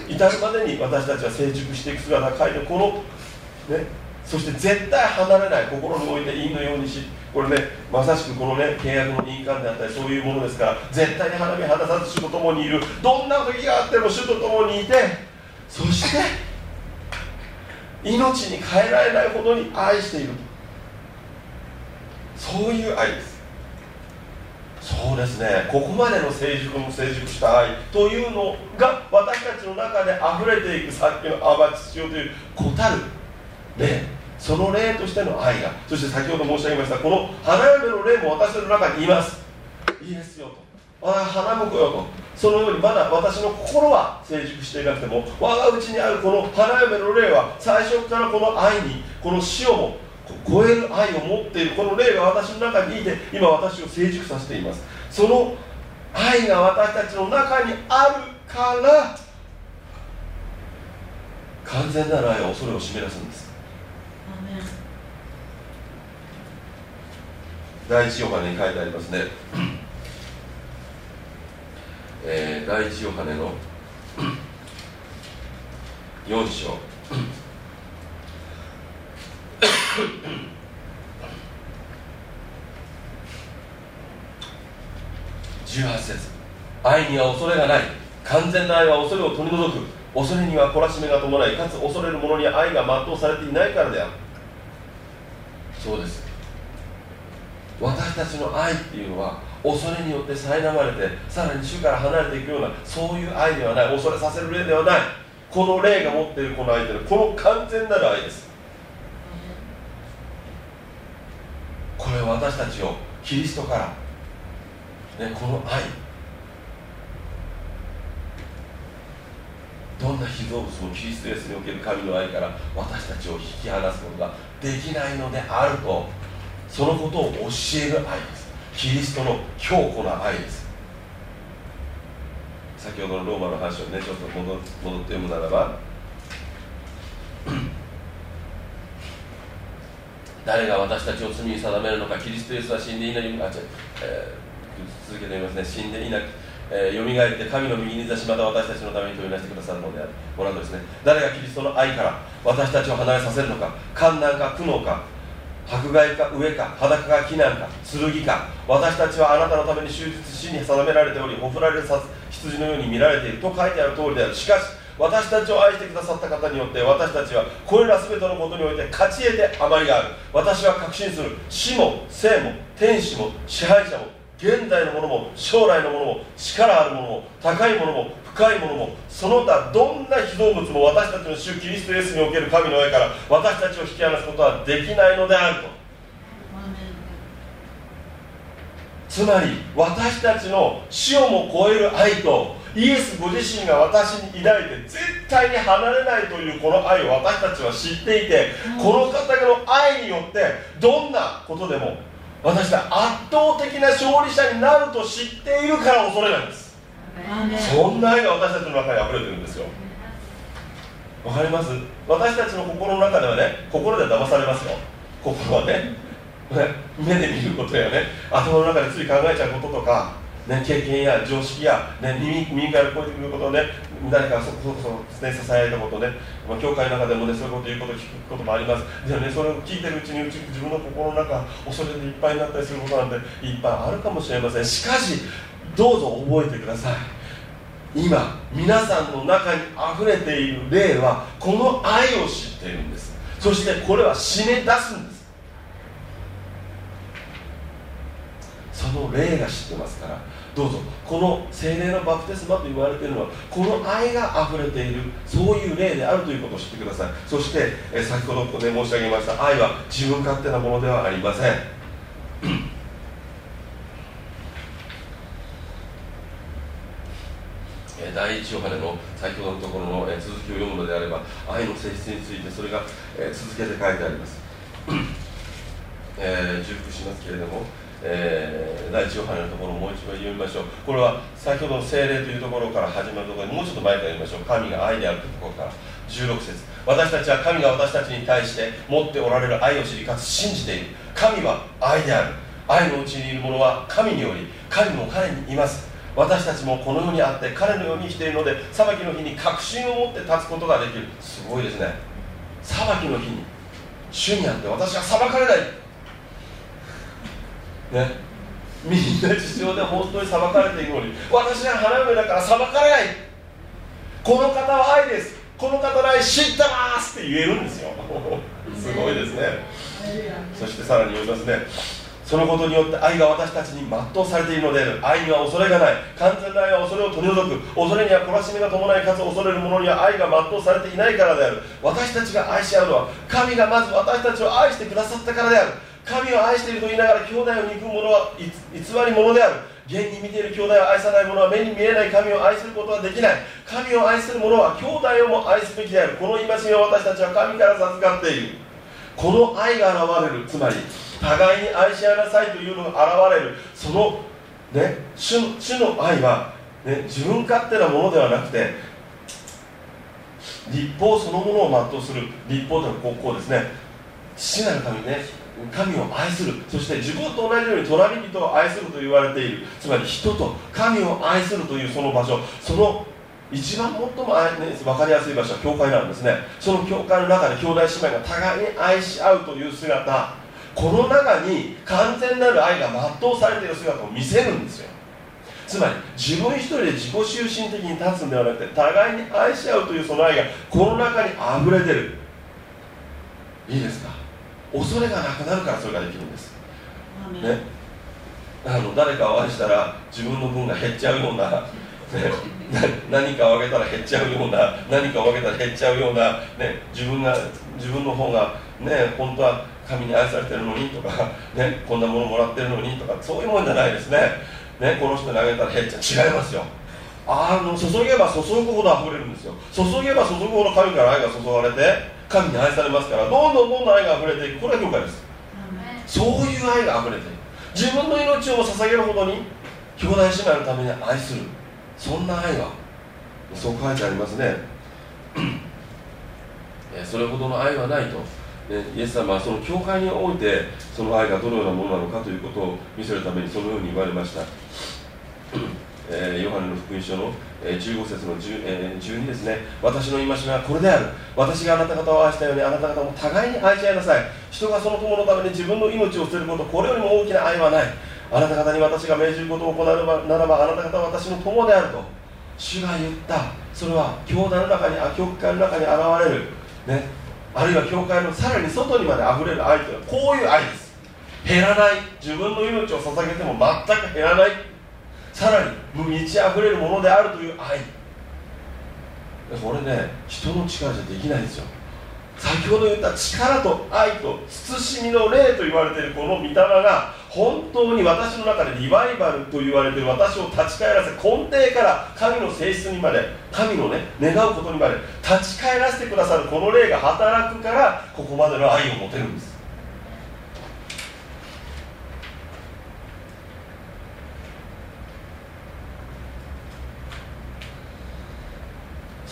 至るまでに私たちは成熟していく姿が書いてこのねそして絶対離れない心に置いていいのようにしこれねまさしくこのね契約の印鑑であったりそういうものですから絶対に花見離さず主と共にいる。どんな時があっても主と共にいてそして命に変えられないほどに愛している。そういう愛です。そうですね。ここまでの成熟の成熟した愛というのが私たちの中で溢れていくさっきのアバチチオという子たる霊その霊としての愛がそして先ほど申し上げましたこの花嫁の霊も私の中にいます。イエスよと。ああ花婿よと。そのようにまだ私の心は成熟していなくても我がうちにあるこの花嫁の霊は最初からこの愛にこの死をも超える愛を持っているこの霊が私の中にいて今私を成熟させています。その愛が私たちの中にあるから完全なる愛は恐れを締め出すんです。第一ヨハネに書いてありますね、えー、第一ヨハネの4章18節。愛には恐れがない。完全な愛は恐れを取り除く。恐れには懲らしめが伴いかつ恐れる者に愛が全うされていないからである。そうです。私たちの愛っていうのは恐れによって苛まれてさらに主から離れていくようなそういう愛ではない。恐れさせる霊ではない。この霊が持っているこの愛というのはこの完全なる愛です。これ私たちをキリストからね、この愛どんな被造物もキリストイエスにおける神の愛から私たちを引き離すことができないのであるとそのことを教える愛です。キリストの強固な愛です。先ほどのローマの話をねちょっと戻って読むならば誰が私たちを罪に定めるのかキリストイエスは死んでいないあ、えー続けてみますね。死んでいなくえー、蘇って神の右に座しまた私たちのために取り出してくださるのであるご覧のですね。誰がキリストの愛から私たちを離れさせるのか観難か苦悩か迫害か飢えか裸か避難か剣か私たちはあなたのために終日死に定められておりほふられる羊のように見られていると書いてある通りである。しかし私たちを愛してくださった方によって私たちはこれら全てのことにおいて勝ち得て余りがある。私は確信する。死も生も天使も支配者も現在のものも将来のものも力あるものも高いものも深いものもその他どんな被造物も私たちの主キリストイエスにおける神の愛から私たちを引き離すことはできないのであると。つまり私たちの死をも超える愛とイエスご自身が私に抱いて絶対に離れないというこの愛を私たちは知っていてこの方の愛によってどんなことでも私は圧倒的な勝利者になると知っているから恐れないんです。そんな愛が私たちの中に溢れてるんですよ。わかります？私たちの心の中ではね心で騙されますよ。心はね目で見ることやね頭の中でつい考えちゃうこととかね、経験や常識や、ね、耳耳から聞こえてくることをね誰かそこそこそ、ね、支えられたことね、まあ、教会の中でもねそういうこと言うこと聞くこともあります。でもね。それを聞いてるうちにうち自分の心の中恐れでいっぱいになったりすることなんていっぱいあるかもしれません。しかしどうぞ覚えてください。今皆さんの中にあふれている霊はこの愛を知っているんです。そしてこれは締め出すんです。その霊が知ってますからどうぞ。この精霊のバプテスマと言われているのはこの愛が溢れているそういう霊であるということを知ってください。そしてえ先ほどここで申し上げました愛は自分勝手なものではありません。第一ヨハネの先ほどのところの続きを読むのであれば愛の性質についてそれが続けて書いてあります、えー、重複しますけれどもえー、第一ヨハネのところをもう一度読みましょう。これは先ほどの精霊というところから始まるところにもうちょっと前から読みましょう。神が愛であるというところから。16節。私たちは神が私たちに対して持っておられる愛を知りかつ信じている。神は愛である。愛のうちにいる者は神により神も彼にいます。私たちもこの世にあって彼のように生きているので裁きの日に確信を持って立つことができる。すごいですね。裁きの日に。主にあって私は裁かれない。ね。みんな地上で本当に裁かれていくのに。私は花嫁だから裁かれない。この方は愛です。この方の愛知ってますって言えるんですよ。すごいですね。そしてさらに言いますね。そのことによって愛が私たちに全うされているのである。愛には恐れがない。完全な愛は恐れを取り除く。恐れには懲らしみが伴いかつ恐れる者には愛が全うされていないからである。私たちが愛し合うのは神がまず私たちを愛してくださったからである神を愛していると言いながら兄弟を憎む者は偽り者である。現に見ている兄弟を愛さない者は目に見えない神を愛することはできない。神を愛する者は兄弟をも愛すべきである。この戒めを私たちは神から授かっている。この愛が現れる。つまり互いに愛し合いなさいというのが現れる。そのね、主の愛は、ね、自分勝手なものではなくて立法そのものを全うする。立法というのはこうですね。父なる神ね。神を愛する。そして自分と同じように隣人を愛すると言われている。つまり人と神を愛するというその場所。その一番最も、ね、分かりやすい場所は教会なんですね。その教会の中で兄弟姉妹が互いに愛し合うという姿。この中に完全なる愛が全うされている姿を見せるんですよ。つまり自分一人で自己中心的に立つんではなくて互いに愛し合うというその愛がこの中にあふれてる。いいですか？恐れがなくなるからそれができるんです。ね。あの誰かを愛したら自分の分が減っちゃうような、ね、何かをあげたら減っちゃうような何かをあげたら減っちゃうような、ね、自分が自分の方がね本当は神に愛されてるのにとか、ね、こんなものもらってるのにとかそういうもんじゃないですね。ねこの人にあげたら減っちゃう。違いますよ。あの注げば注ぐほど溢れるんですよ。注げば注ぐほど神から愛が注がれて神に愛されますからどんどんどんどん愛が溢れていく。これは教会です。そういう愛が溢れていく。自分の命をも捧げるほどに兄弟姉妹のために愛する。そんな愛はそう書いてありますね。それほどの愛はないと、ね、イエス様はその教会においてその愛がどのようなものなのかということを見せるためにそのように言われました。えー、ヨハネの福音書の、えー、15節の10え12ですね。私の戒めはこれである。私があなた方を愛したようにあなた方も互いに愛し合いなさい。人がその友のために自分の命を捨てることこれよりも大きな愛はない。あなた方に私が命じることを行うならばあなた方は私の友であると。主が言った。それは教団の中に教会の中に現れる、ね、あるいは教会のさらに外にまであふれる愛というのはこういう愛です。減らない。自分の命を捧げても全く減らない。さらに満ち溢れるものであるという愛。これね人の力じゃできないですよ。先ほど言った力と愛と慎みの霊と言われているこの御霊が本当に私の中でリバイバルと言われている私を立ち返らせ根底から神の性質にまで神のね願うことにまで立ち返らせてくださるこの霊が働くからここまでの愛を持てるんです。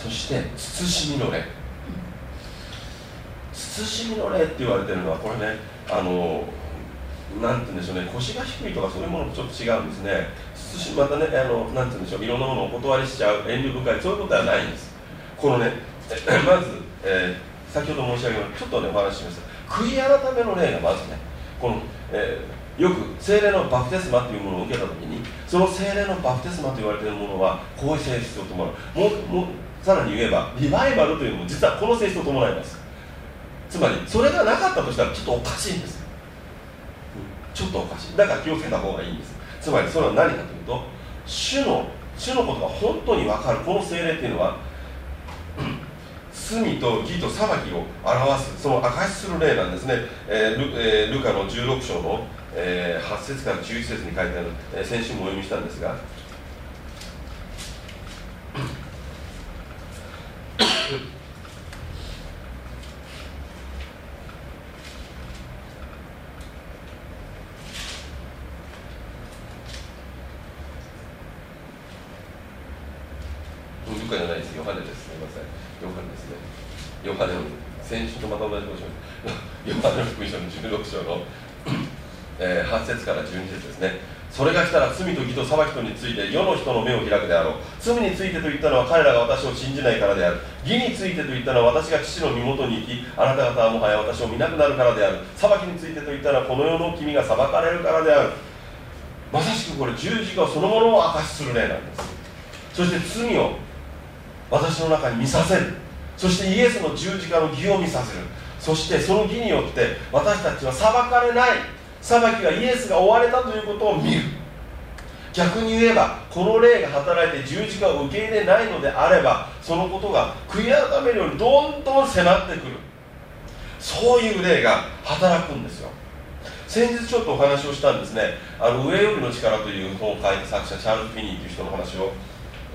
そして慎みの霊慎みの霊って言われてるのはこれねあのなんて言うんでしょうね腰が低いとかそういうものとちょっと違うんですね。慎またねあのなんて言うんでしょういろんなものをお断りしちゃう遠慮深いそういうことではないんです。このね まず、えー、先ほど申し上げましたちょっとねお話ししました。悔い改めの霊がまずねこの、えー、よく精霊のバプテスマというものを受けた時にその精霊のバプテスマと言われているものはこういう性質を伴うもうさらに言えばリバイバルというのも実はこの性質を伴います。つまりそれがなかったとしたらちょっとおかしいんです、ちょっとおかしい。だから気をつけた方がいいんです。つまりそれは何かというと主の主のことが本当に分かるこの精霊っていうのは罪と義と裁きを表すその証しする例なんですね、えー、ルえー、ルカの16章の、えー、8節から11節に書いてある、えー、先週もお読みしたんですがルカじゃないです。ヨハネです。すみません。ヨハネですね。ヨハネの、先週とまた同じことしまヨハネの福音書の16章の、えー、8節から12節ですね。それが来たら罪と義と裁きとについて世の人の目を開くであろう罪についてと言ったのは彼らが私を信じないからである。義についてと言ったのは私が父の身元に行きあなた方はもはや私を見なくなるからである。裁きについてと言ったのはこの世の君が裁かれるからである。まさしくこれ十字架そのものを証しする例なんです。そして罪を私の中に見させる。そしてイエスの十字架の義を見させる。そしてその義によって私たちは裁かれない。裁きはイエスが追われたということを見る。逆に言えばこの霊が働いて十字架を受け入れないのであればそのことが悔い改めるようにどんどん迫ってくる。そういう霊が働くんですよ。先日ちょっとお話をしたんですね「あの上よりの力」という本を書いた作者チャールズ・フィニーという人の話を、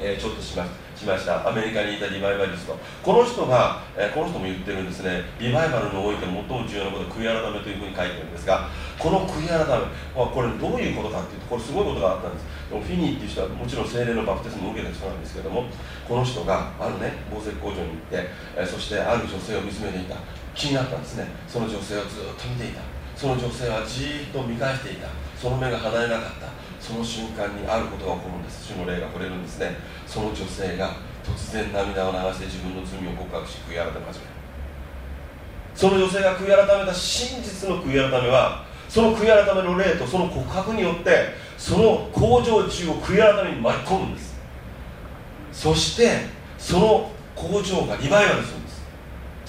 えー、ちょっとしましました。アメリカにいたリバイバリスト。この人が、えこの人も言ってるんですね。リバイバルにおいて最も重要なことは悔い改めというふうに書いてるんですがこの悔い改めこれどういうことかっていうとこれすごいことがあったんです。フィニーっていう人はもちろん精霊のバプテスマを受けた人なんですけどもこの人があるね宝石工場に行って、えそしてある女性を見つめていた。気になったんですね。その女性をずっと見ていた。その女性はじーっと見返していた。その目が離れなかった。その瞬間にあることが起こるんです。主の霊が触れるんですね。その女性が突然涙を流して自分の罪を告白し悔い改め始める。その女性が悔い改めた真実の悔い改めはその悔い改めの霊とその告白によってその工場中を悔い改めに巻き込むんです。そしてその工場がリバイバルするんです。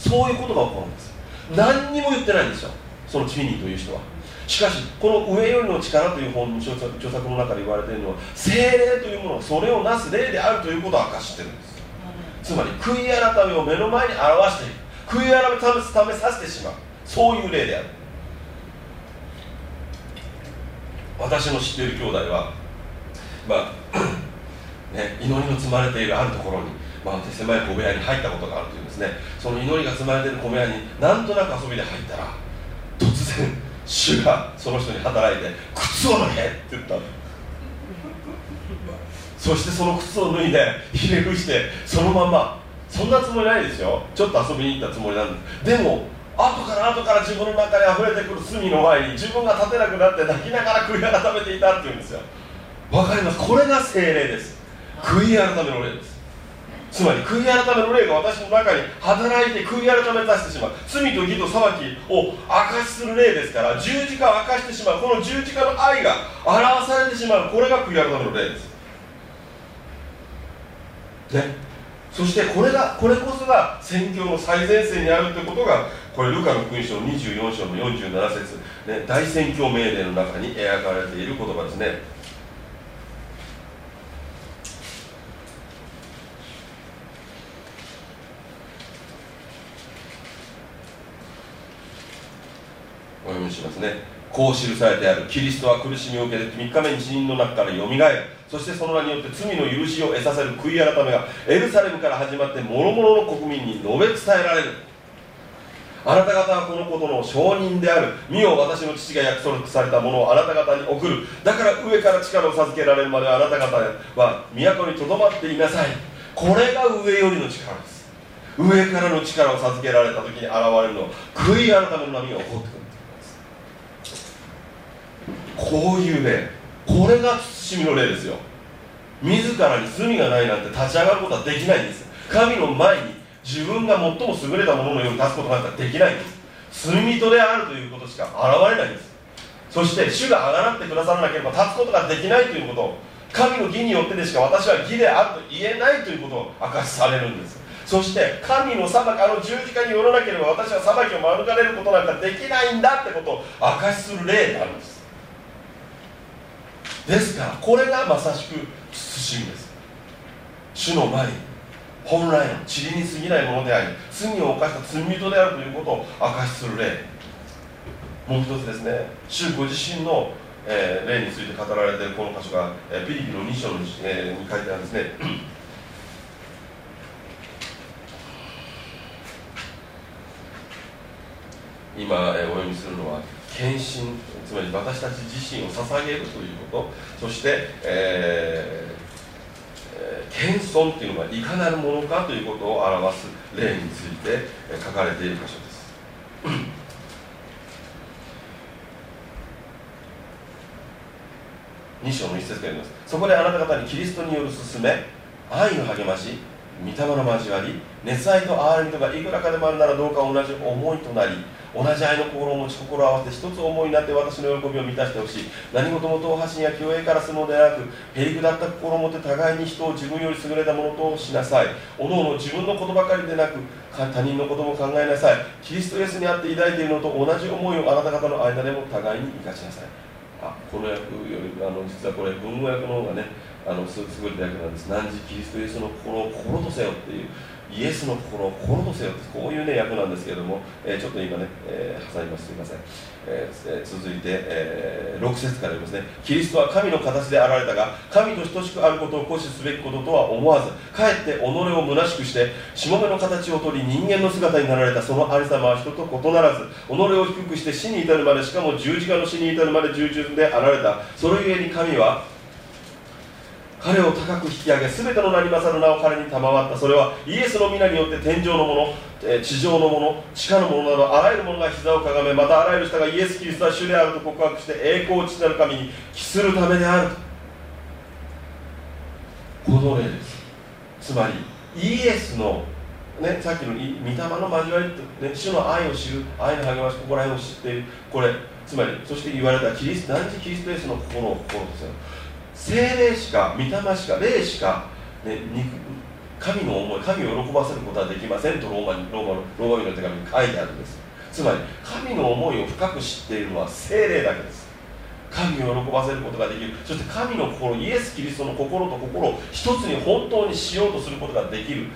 そういうことが起こるんです。何にも言ってないんですよ。そのチフィニーという人は。しかしこの上よりの力という本の著作の中で言われているのは精霊というものがそれをなす霊であるということを明かしているんです。つまり悔い改めを目の前に表している悔い改めためさせてしまう。そういう霊である私の知っている兄弟はまあ ね、祈りの積まれているあるところに、まあ、狭い小部屋に入ったことがあるというんですね。その祈りが積まれている小部屋になんとなく遊びで入ったら突然主がその人に働いて靴を脱げって言ったそしてその靴を脱いでひれ伏してそのまま。そんなつもりないですよ。ちょっと遊びに行ったつもりなんです。でも後から後から自分の中に溢れてくる罪の前に自分が立てなくなって泣きながら悔い改めていたっていうんですよ。わかります？これが精霊です。悔い改めの霊です。つまり悔い改めの霊が私の中に働いて悔い改めさせてしまう。罪と義と裁きを明かしする霊ですから十字架を明かしてしまう。この十字架の愛が表されてしまう。これが悔い改めの霊です。ね。そしてこれがこれこそが宣教の最前線にあるということがこれルカの福音書の24章の47節、ね、大宣教命令の中に描かれている言葉ですね。お読みしますね。こう記されてある。キリストは苦しみを受けて3日目に死人の中からよみがえる。そしてその名によって罪の許しを得させる悔い改めがエルサレムから始まって諸々の国民に述べ伝えられる。あなた方はこのことの証人である。見よ私の父が約束されたものをあなた方に送る。だから上から力を授けられるまであなた方は都にとどまっていなさい。これが上よりの力です。上からの力を授けられた時に現れるのは悔い改めの波が起こってくるこういう霊これが慎みの霊ですよ。自らに罪がないなんて立ち上がることはできないんです。神の前に自分が最も優れたもののように立つことなんかできないんです。罪人であるということしか現れないんです。そして主があがなってくださらなければ立つことができないということを神の義によってでしか私は義であると言えないということを明かしされるんです。そして神の裁きあの十字架によらなければ私は裁きを免れることなんかできないんだってことを明かしする例なんです。ですからこれがまさしく慎みです。主の前に本来塵に過ぎないものであり罪を犯した罪人であるということを明かしする例。もう一つですね。主ご自身の、えー、例について語られているこの箇所が、えー、ピリピの2章に,、えー、に書いてあるんですね。今、えー、お読みするのは献身つまり私たち自身を捧げるということ。そして、えーえー、謙遜というのがいかなるものかということを表す例について書かれている箇所です。2章の一節があります。そこであなた方にキリストによる勧め愛の励まし御霊の交わり熱愛と憐れみとかいくらかでもあるならどうか同じ思いとなり同じ愛の心を持ち心を合わせて一つ思いになって私の喜びを満たしてほしい。何事も党派心や共栄からするのではなくへりくだった心を持って互いに人を自分より優れたものとしなさい。おのおの自分のことばかりでなく他人のことも考えなさい。キリストイエスにあって抱いているのと同じ思いをあなた方の間でも互いに生かしなさい。あこの訳よりあの実はこれ文語訳の方がねあのす優れた役なんです。何時キリストイエスの心を心とせよっていうイエスの心を心とせよこういう、ね、役なんですけれども、えー、ちょっと今ね、えー、挟みます。すみません、えー、続いて、えー、6節から言いますね。キリストは神の形であられたが神と等しくあることを行使すべきこととは思わずかえって己を虚しくしてしもべの形をとり人間の姿になられたそのありさまは人と異ならず己を低くして死に至るまでしかも十字架の死に至るまで従順であられた。それゆえに神は彼を高く引き上げ全ての名に勝る名を彼に賜った。それはイエスの皆によって天上のもの地上のもの地下のものなどあらゆるものが膝をかがめまたあらゆる人がイエス・キリストは主であると告白して栄光父なる神に帰するためであるこの例ですつまりイエスのね、さっきの御霊の交わりって、ね、主の愛を知る愛の励ましここら辺を知っている。これつまりそして言われたキリス何時キリストイエスの心を心ですよ。精霊しか御霊しか霊しか、ね、神の思い神を喜ばせることはできませんとローマにローマのローマ人の手紙に書いてあるんです。つまり神の思いを深く知っているのは精霊だけです。神を喜ばせることができる。そして神の心イエス・キリストの心と心を一つに本当にしようとすることができる。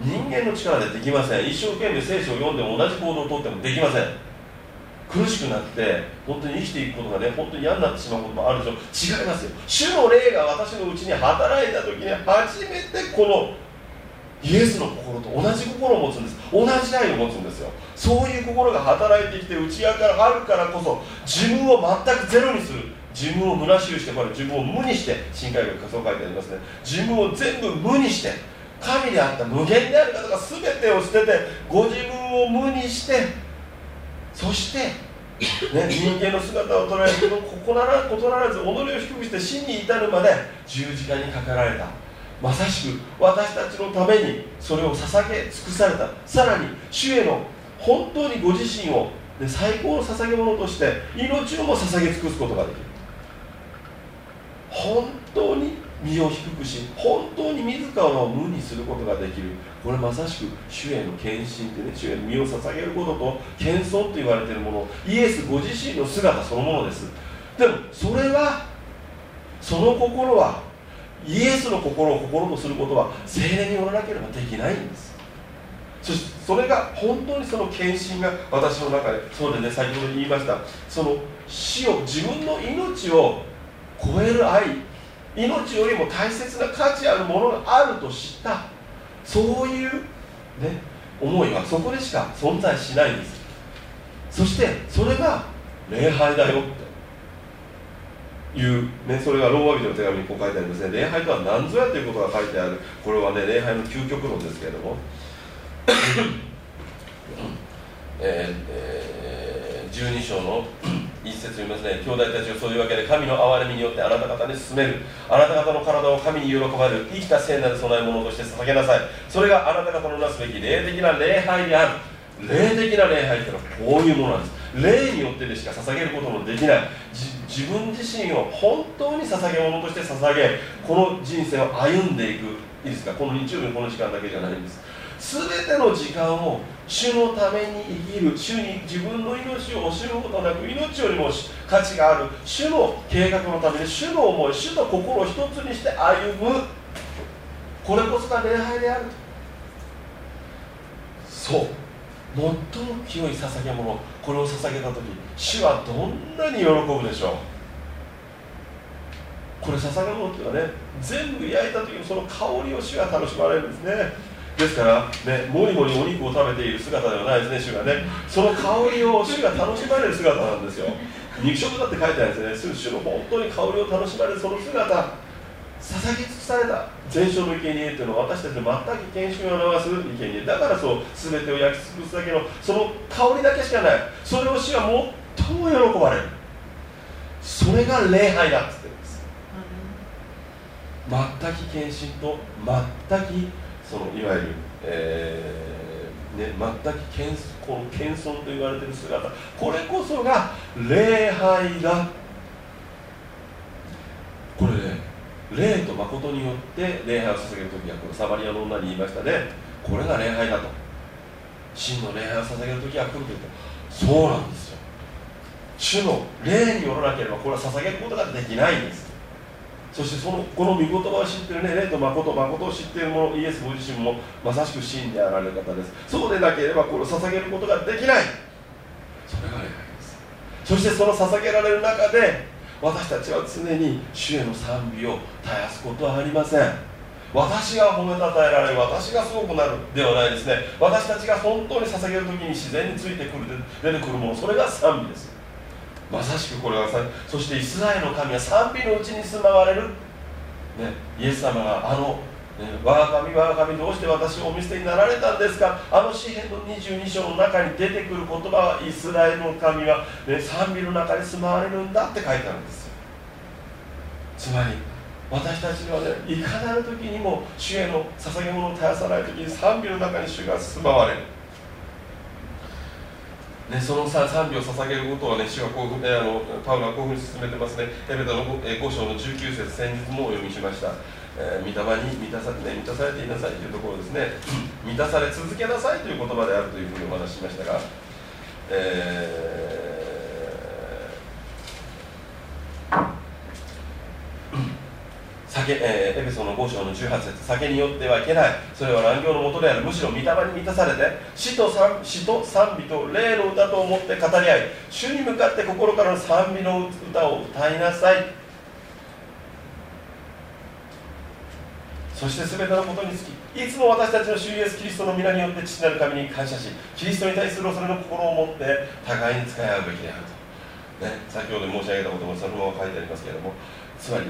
人間の力でできません。一生懸命聖書を読んでも同じ行動をとってもできません。苦しくなって本当に生きていくことがね本当に嫌になってしまうこともあるでしょ。う違いますよ。主の霊が私のうちに働いた時に初めてこのイエスの心と同じ心を持つんです。同じ愛を持つんですよ。そういう心が働いてきて内側からあるからこそ自分を全くゼロにする。自分を虚しくしてこれ自分を無にして新海学そう書いてありますね。自分を全部無にして神であった無限である方が全てを捨ててご自分を無にしてそして、ね、人間の姿を捉えるここなら異ならず己を低くして死に至るまで十字架にかかられた。まさしく私たちのためにそれを捧げ尽くされた。さらに主への本当にご自身を、ね、最高の捧げ物として命をも捧げ尽くすことができる。本当に身を低くし本当に自らを無にすることができる。これまさしく主への献身ってね主への身を捧げることと謙遜と言われているもの。イエスご自身の姿そのものです。でもそれはその心はイエスの心を心とすることは精霊によらなければできないんです。そしてそれが本当にその献身が私の中でそうでね先ほど言いましたその死を自分の命を超える愛命よりも大切な価値あるものがあると知った。そういう、ね、思いはそこでしか存在しないんです。そしてそれが礼拝だよって。いう、ね、それがローマ人の手紙にこう書いてありますね。礼拝とは何ぞやということが書いてある。これはね礼拝の究極論ですけれども。えーえー、12章の一節読みますね。兄弟たちをそういうわけで神の憐れみによってあなた方に進める。あなた方の体を神に喜ばれる。生きた聖なる供え物として捧げなさい。それがあなた方のなすべき霊的な礼拝である。霊的な礼拝というのはこういうものなんです。霊によってでしか捧げることもできない。自分自身を本当に捧げ物として捧げこの人生を歩んでいく。いいですか？この日曜日のこの時間だけじゃないんです。全ての時間を主のために生きる主に自分の命を惜しむことなく命よりも価値がある主の計画のために主の思い主の心を一つにして歩む。これこそが礼拝である。そう。最も清い捧げ物。これを捧げた時主はどんなに喜ぶでしょう。これ捧げ物っていうのはね全部焼いた時にその香りを主は楽しまれるんですね。ですから、ね、もりもりお肉を食べている姿ではないですね、主がね、その香りを主が楽しまれる姿なんですよ。肉食だって書いてあるんですね、主の本当に香りを楽しまれるその姿、捧げ尽くされた。全焼の生贄というのは私たちの全く献身を表す生贄だからそう全てを焼き尽くすだけのその香りだけしかない。それを主は最も喜ばれる。それが礼拝だっつってるんです。全く献身と全くそのいわゆる、えーね、全く謙この謙遜と言われている姿これこそが礼拝だ。これね霊と誠によって礼拝を捧げる時はこのサマリアの女に言いましたね。これが礼拝だと。真の礼拝を捧げる時は来るというとそうなんですよ。主の霊によらなければこれは捧げることができないんです。そしてそのこの御言葉を知っているね霊と誠誠を知っている者イエスご自身もまさしく真であられる方です。そうでなければこれを捧げることができない。それが願いです。そしてその捧げられる中で私たちは常に主への賛美を絶やすことはありません。私が褒めたたえられ私がすごくなるではないですね。私たちが本当に捧げる時に自然についてくる出てくるものそれが賛美ですまさしくこれはさそしてイスラエルの神は賛美のうちに住まわれる、ね、イエス様があのね、我が神我が神どうして私をお見捨てになられたんですか？あの詩篇の22章の中に出てくる言葉はイスラエルの神は、ね、賛美の中に住まわれるんだって書いてあるんですよ。つまり私たちはねいかなる時にも主への捧げ物を絶やさない時に賛美の中に主が住まわれる。ね、その賛美を捧げることはね、主がこう、えあのパウロはこういうふうに進めてますね。エベタの 5, 5章の19節、先日もお読みしました。えー、御霊に満たさ,、ね、満たされていなさいというところですね。満たされ続けなさいという言葉であるというふうにお話ししましたが、えー酒、えー、エペソの5章の18節酒によってはいけないそれは乱行のもとである。むしろ御霊に満たされて死と賛死と賛美と霊の歌と思って語り合い主に向かって心からの賛美の歌を歌いなさい。そして全てのことにつきいつも私たちの主イエスキリストの皆によって父なる神に感謝しキリストに対する恐れの心を持って互いに使い合うべきであると、ね、先ほど申し上げたこともそのまま書いてありますけれどもつまり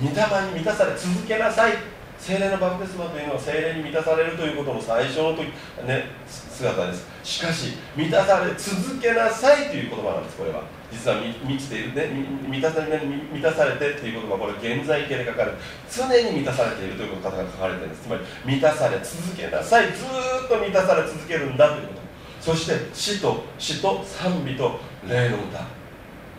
御霊に満たされ続けなさい。精霊のバプテスマというのは精霊に満たされるということの最初の時、ね、姿です。しかし満たされ続けなさいという言葉なんですこれは。実は満ちているね満たされ満たされてという言葉これ現在形で書かれる常に満たされているということが書かれているんです。つまり満たされ続けなさい。ずっと満たされ続けるんだということ。そして死と死と賛美と霊の歌。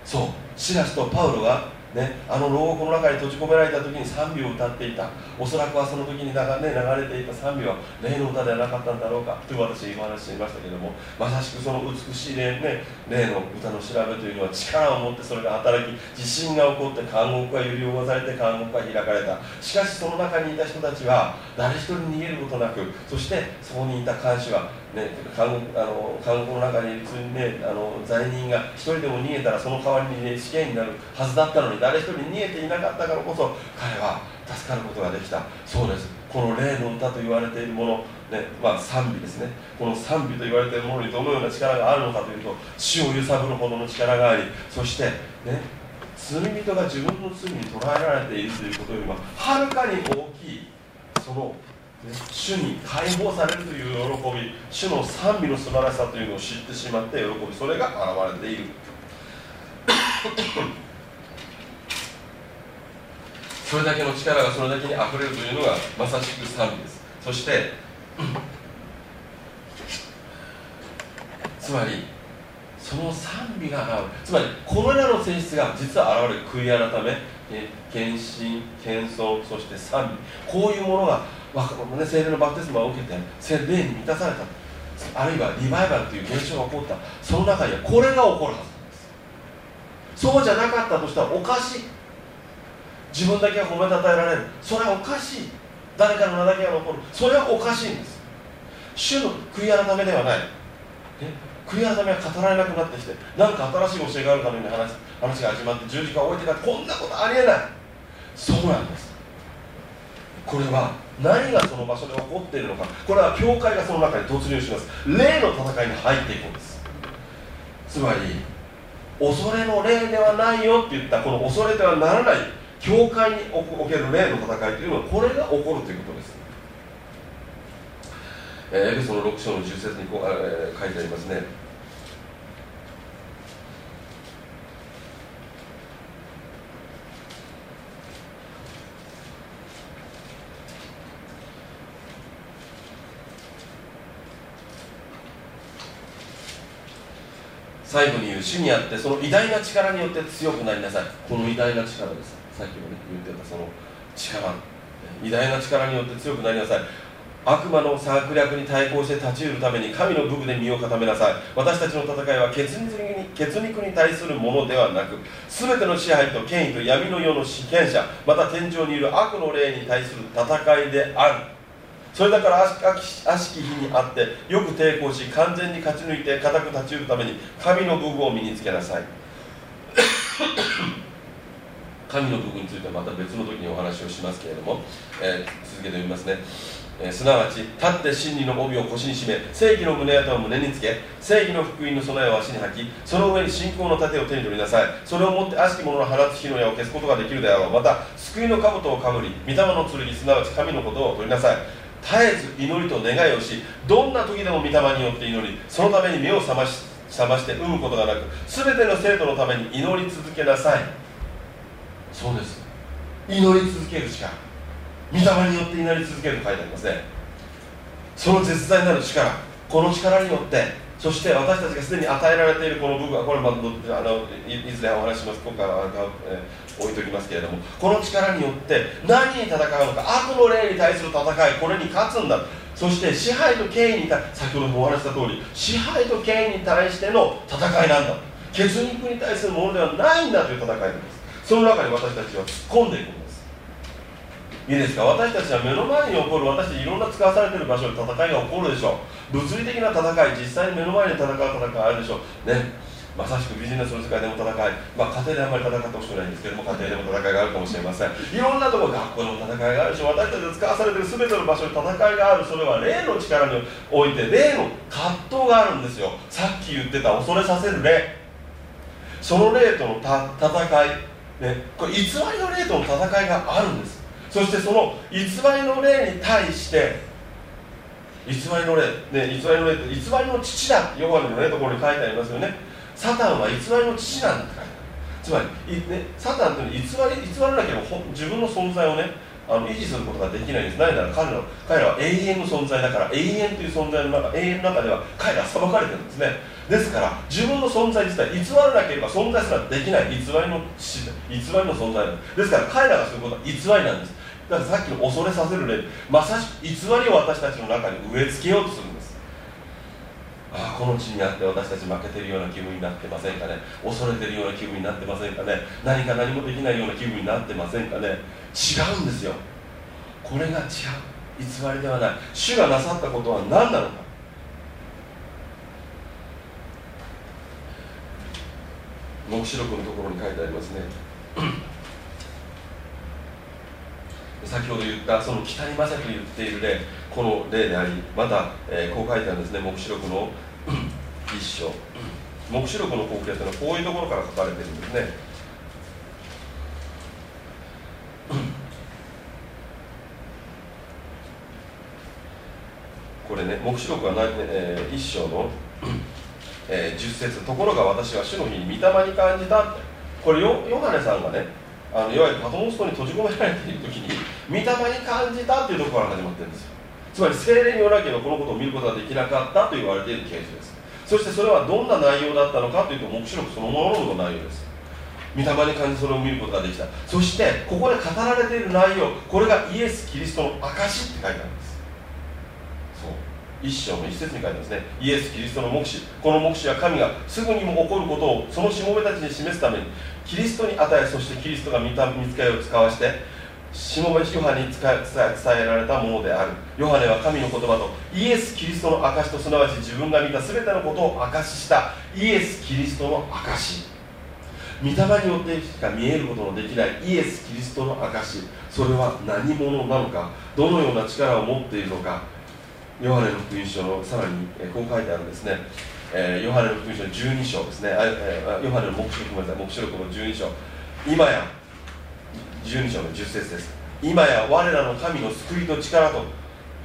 そう。シラスとパウロがね、あの牢獄の中に閉じ込められた時に賛美を歌っていた。おそらくはその時に流,、ね、流れていた賛美は霊の歌ではなかったんだろうかと私お話していましたけども。まさしくその美しい霊,、ね、霊の歌の調べというのは力を持ってそれが働き地震が起こって監獄が揺り動かされて監獄が開かれた。しかしその中にいた人たちは誰一人逃げることなくそしてそこにいた監視はね、監獄あの監獄の中にいるね、あの罪人が一人でも逃げたらその代わりに、ね、死刑になるはずだったのに誰一人逃げていなかったからこそ彼は助かることができた。そうです。この霊の歌と言われているもの、ねまあ、賛美ですね。この賛美と言われているものにどのような力があるのかというと死を揺さぶるほどの力がありそしてね罪人が自分の罪に捉えられているということよりもはるかに大きいその主に解放されるという喜び主の賛美の素晴らしさというのを知ってしまって喜びそれが現れている。それだけの力がそれだけにあふれるというのがまさしく賛美です。そして つまりその賛美が現れる。つまりこれらの性質が実は現れる。悔い改め献身謙遜そして賛美。こういうものがね、精霊のバプテスマを受けて霊に満たされた。あるいはリバイバルという現象が起こった。その中にはこれが起こるはずなんです。そうじゃなかったとしたらおかしい。自分だけが褒めたたえられる。それはおかしい。誰かの名だけが残る。それはおかしいんです。主の悔い改めではない、ね、悔い改めは語られなくなってきて何か新しい教えがあるかのように話話が始まって十字架を置いてからこんなことありえない。そうなんです。これは何がその場所で起こっているのか。これは教会がその中に突入します。霊の戦いに入っていくんです。つまり恐れの霊ではないよって言ったこの恐れてはならない教会における霊の戦いというのはこれが起こるということです。えー、エペソの6章の10節にこう、えー、書いてありますね。最後に言う主にあってその偉大な力によって強くなりなさい。この偉大な力です。さっきも、ね、言ってたその力。偉大な力によって強くなりなさい。悪魔の策略に対抗して立ち得るために神の武具で身を固めなさい。私たちの戦いは血肉に血肉に対するものではなく全ての支配と権威と闇の世の主権者また天井にいる悪の霊に対する戦いである。それだから悪しき日にあってよく抵抗し完全に勝ち抜いて固く立ち得るために神の武具を身につけなさい。神の武具についてはまた別の時にお話をしますけれども、えー、続けて読みますね。えー、すなわち立って真理の帯を腰に締め正義の胸当を胸につけ正義の福音の備えを足に履きその上に信仰の盾を手に取りなさい。それをもって悪しき者の放つ火の矢を消すことができるであろう。また救いの兜をかぶり御霊の剣すなわち神のことを取りなさい。絶えず祈りと願いをしどんな時でも御霊によって祈りそのために目を覚まし覚まして産むことがなく全ての生徒のために祈り続けなさい。そうです。祈り続ける力。御霊によって祈り続けると書いてありますね。その絶大なる力この力によってそして私たちがすでに与えられているこの部分はこれまあのいずれお話します。今回は、えー、置いておきますけれどもこの力によって何に戦うのか悪の霊に対する戦いこれに勝つんだ。そして支配と権威に対先ほどもお話した通り支配と権威に対しての戦いなんだ。血肉に対するものではないんだという戦いなんです。その中に私たちは突っ込んでいくんです。いいですか？私たちは目の前に起こる私いろんな使わされている場所で戦いが起こるでしょう。物理的な戦い実際に目の前に戦う戦いがあるでしょう。ね。まさしくビジネスの世界でも戦い、まあ、家庭であんまり戦ってほしくないんですけども家庭でも戦いがあるかもしれません。いろんなところ学校でも戦いがあるし私たちが使わされている全ての場所に戦いがあるそれは霊の力において霊の葛藤があるんですよ。さっき言ってた恐れさせる霊。その霊との戦い、ね、これ偽りの霊との戦いがあるんです。そしてその偽りの霊に対して偽りの霊、ね、偽りの霊って偽りの父だヨハネの、ね、ところに書いてありますよね。サタンは偽りの父なんだ。つまり、ね、サタンというのは偽り偽らなければ自分の存在をねあの維持することができないんです。なぜなら彼ら彼らは永遠の存在だから永遠という存在の中永遠の中では彼らは裁かれてるんですね。ですから自分の存在自体偽らなければ存在すらできない。偽りの父偽りの存在ですから彼らがすることは偽りなんです。だからさっきの恐れさせる例。まさしく偽りを私たちの中に植え付けようとする。ああこの地にあって私たち負けてるような気分になってませんかね？恐れてるような気分になってませんかね？何か何もできないような気分になってませんかね？違うんですよ。これが違う。偽りではない。主がなさったことは何なのか？黙示録のところに書いてありますね。先ほど言ったその北に政と言っている例この例でありまた、えー、こう書いてあるんですね。黙示録の一章黙示録の光景というのはこういうところから書かれてるんですね。これね黙示録はな、えー、一章の、えー、10節ところが私は主の日に御霊に感じたこれヨヨハネさんがねあのいわゆるパトモストに閉じ込められている時に御霊に感じたっていうところから始まってるんですよ。つまり精霊によらければこのことを見ることができなかったと言われているケースです。そしてそれはどんな内容だったのかというと黙示録そのものの内容です。御霊に感じそれを見ることができた。そしてここで語られている内容これがイエス・キリストの証って書いてあるんです。そう。一章の一節に書いてますね。イエス・キリストの目視。この目視は神がすぐにも起こることをそのしもべたちに示すためにキリストに与えそしてキリストが見た見つかりを使わしてしもべヨハネに伝えられたものである。ヨハネは神の言葉とイエス・キリストの証とすなわち自分が見た全てのことを証ししたイエス・キリストの証御霊によってしか見えることのできないイエス・キリストの証それは何者なのか？どのような力を持っているのか？ヨハネの福音書のさらにこう書いてあるんですね。えー、ヨハネの福音書の12章ですね、えー、ヨハネの黙示録ごめんなさい。黙示録の12章。今や12章の10節です。今や我らの神の救いと力と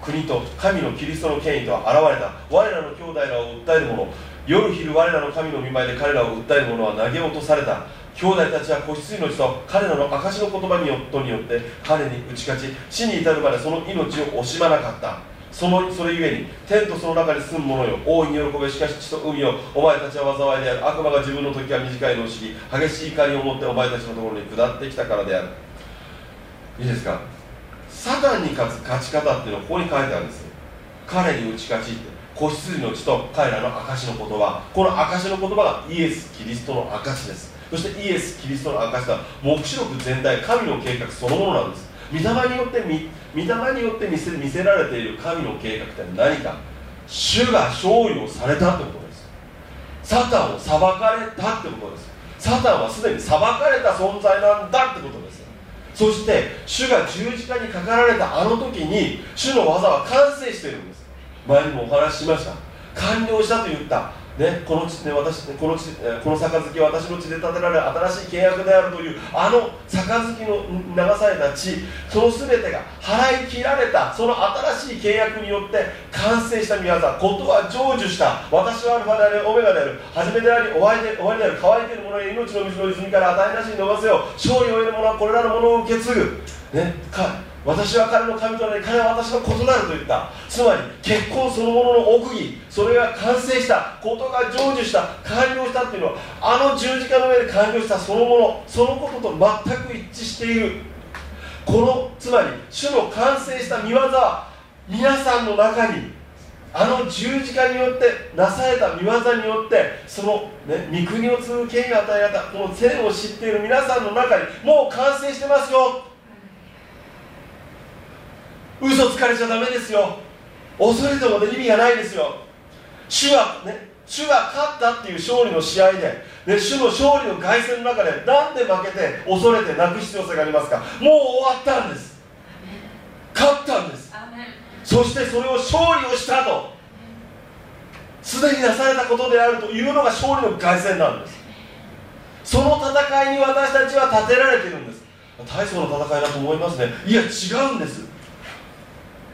国と神のキリストの権威とは現れた。我らの兄弟らを訴える者。夜昼我らの神の見舞いで彼らを訴える者は投げ落とされた。兄弟たちは子羊の血と彼らの証の言葉によって彼に打ち勝ち死に至るまでその命を惜しまなかった。そのそれゆえに天とその中に住む者よ。大いに喜べしかし地と海よ。お前たちは災いである。悪魔が自分の時は短いのを知り激しい怒りを持ってお前たちのところに下ってきたからである。いいですか？サタンに勝つ勝ち方っていうのはここに書いてあるんです彼に打ち勝ちって。子羊の血と彼らの証の言葉。この証の言葉がイエス・キリストの証です。そしてイエス・キリストの証とは黙示録全体神の計画そのものなんです。御霊によって御霊によって見せ見せられている神の計画って何か。主が勝利をされたってことです。サタンを裁かれたってことです。サタンはすでに裁かれた存在なんだってこと。そして主が十字架にかかられたあの時に主の技は完成してるんです。前にもお話ししました。完了したと言ったね、この地ね、私この地この杯は私の地で建てられる新しい契約であるというあの杯の流された地その全てが払い切られたその新しい契約によって完成した宮沢ことは成就した。私はアルファであるオメガである初めであり終わりで終わりである乾いている者に命の水の泉から与えなしに伸ばせよ勝利を得る者はこれらのものを受け継ぐ、ね、か私は彼の神となり彼は私の異なると言った。つまり結婚そのものの奥義それが完成したことが成就した完了したっていうのはあの十字架の上で完了したそのものそのことと全く一致している。このつまり主の完成した見業は皆さんの中にあの十字架によってなされた見業によってその、ね、御国を継ぐ権威が与えられたこの善を知っている皆さんの中にもう完成してますよ。嘘つかれちゃダメですよ。恐れても意味がないですよ。主はね主が勝ったっていう勝利の試合で、ね、主の勝利の凱旋の中でなんで負けて恐れて泣く必要性がありますか？もう終わったんです。勝ったんです。そしてそれを勝利をしたとすでになされたことであるというのが勝利の凱旋なんです。その戦いに私たちは立てられているんです。大層の戦いだと思いますね。いや違うんです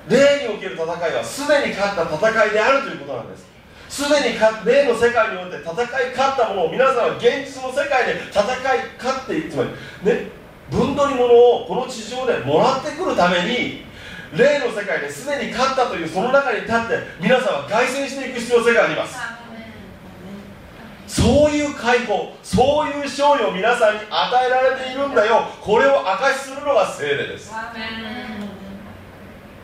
霊における戦いはすでに勝った戦いであるということなんです。すでに霊の世界において戦い勝ったものを皆さんは現実の世界で戦い勝ってつまりね分取り物をこの地上でもらってくるために霊の世界ですでに勝ったというその中に立って皆さんは凱旋していく必要性があります。そういう解放そういう勝利を皆さんに与えられているんだよ。これを証しするのが聖霊です。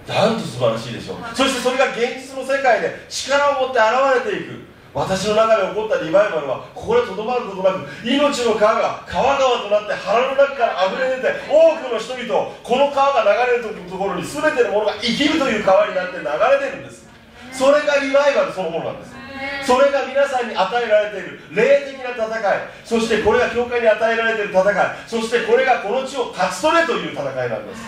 なんと素晴らしいでしょう。そしてそれが現実の世界で力を持って現れていく。私の中で起こったリバイバルはここでとどまることなく命の川が川川となって腹の中から溢れ出て多くの人々この川が流れるところに全てのものが生きるという川になって流れてるんです。それがリバイバルそのものなんです。それが皆さんに与えられている。霊的な戦い。そしてこれが教会に与えられている戦い。そしてこれがこの地を勝ち取れという戦いなんです。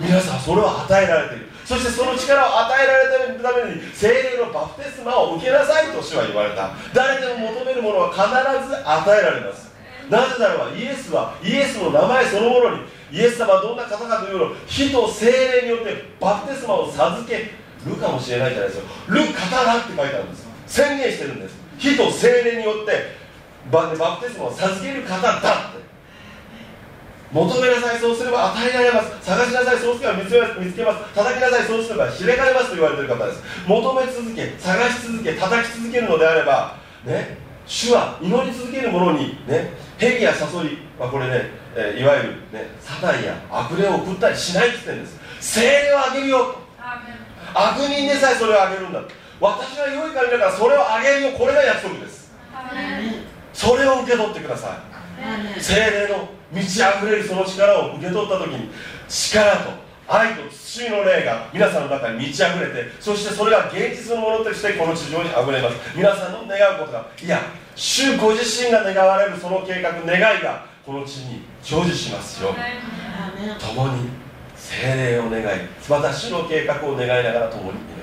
皆さんそれを与えられている。そしてその力を与えられるために精霊のバプテスマを受けなさいと主は言われた。誰でも求めるものは必ず与えられます。なぜならばイエスはイエスの名前そのものにイエス様はどんな方かというのを火と精霊によってバプテスマを授けるかもしれないじゃないですよる方だって書いてあるんです宣言してるんです。火と精霊によってバプテスマを授ける方だって。求めなさいそうすれば与えられます。探しなさいそうすれば見つけます。叩きなさいそうすれば開かれますと言われている方です。求め続け探し続け叩き続けるのであればね主は祈り続ける者にね蛇や誘いはこれね、えー、いわゆるねサタンや悪霊を送ったりしないって言ってるんです。精霊をあげるよ。と悪人でさえそれをあげるんだ私は良い神だからそれをあげるよこれが約束です。それを受け取ってください。精霊の満ち溢れるその力を受け取った時に力と愛と慎の霊が皆さんの中に満ち溢れてそしてそれが現実のものとしてこの地上に溢れます。皆さんの願うことがいや主ご自身が願われるその計画願いがこの地に成就しますよ。共に精霊を願いまた主の計画を願いながら共に祈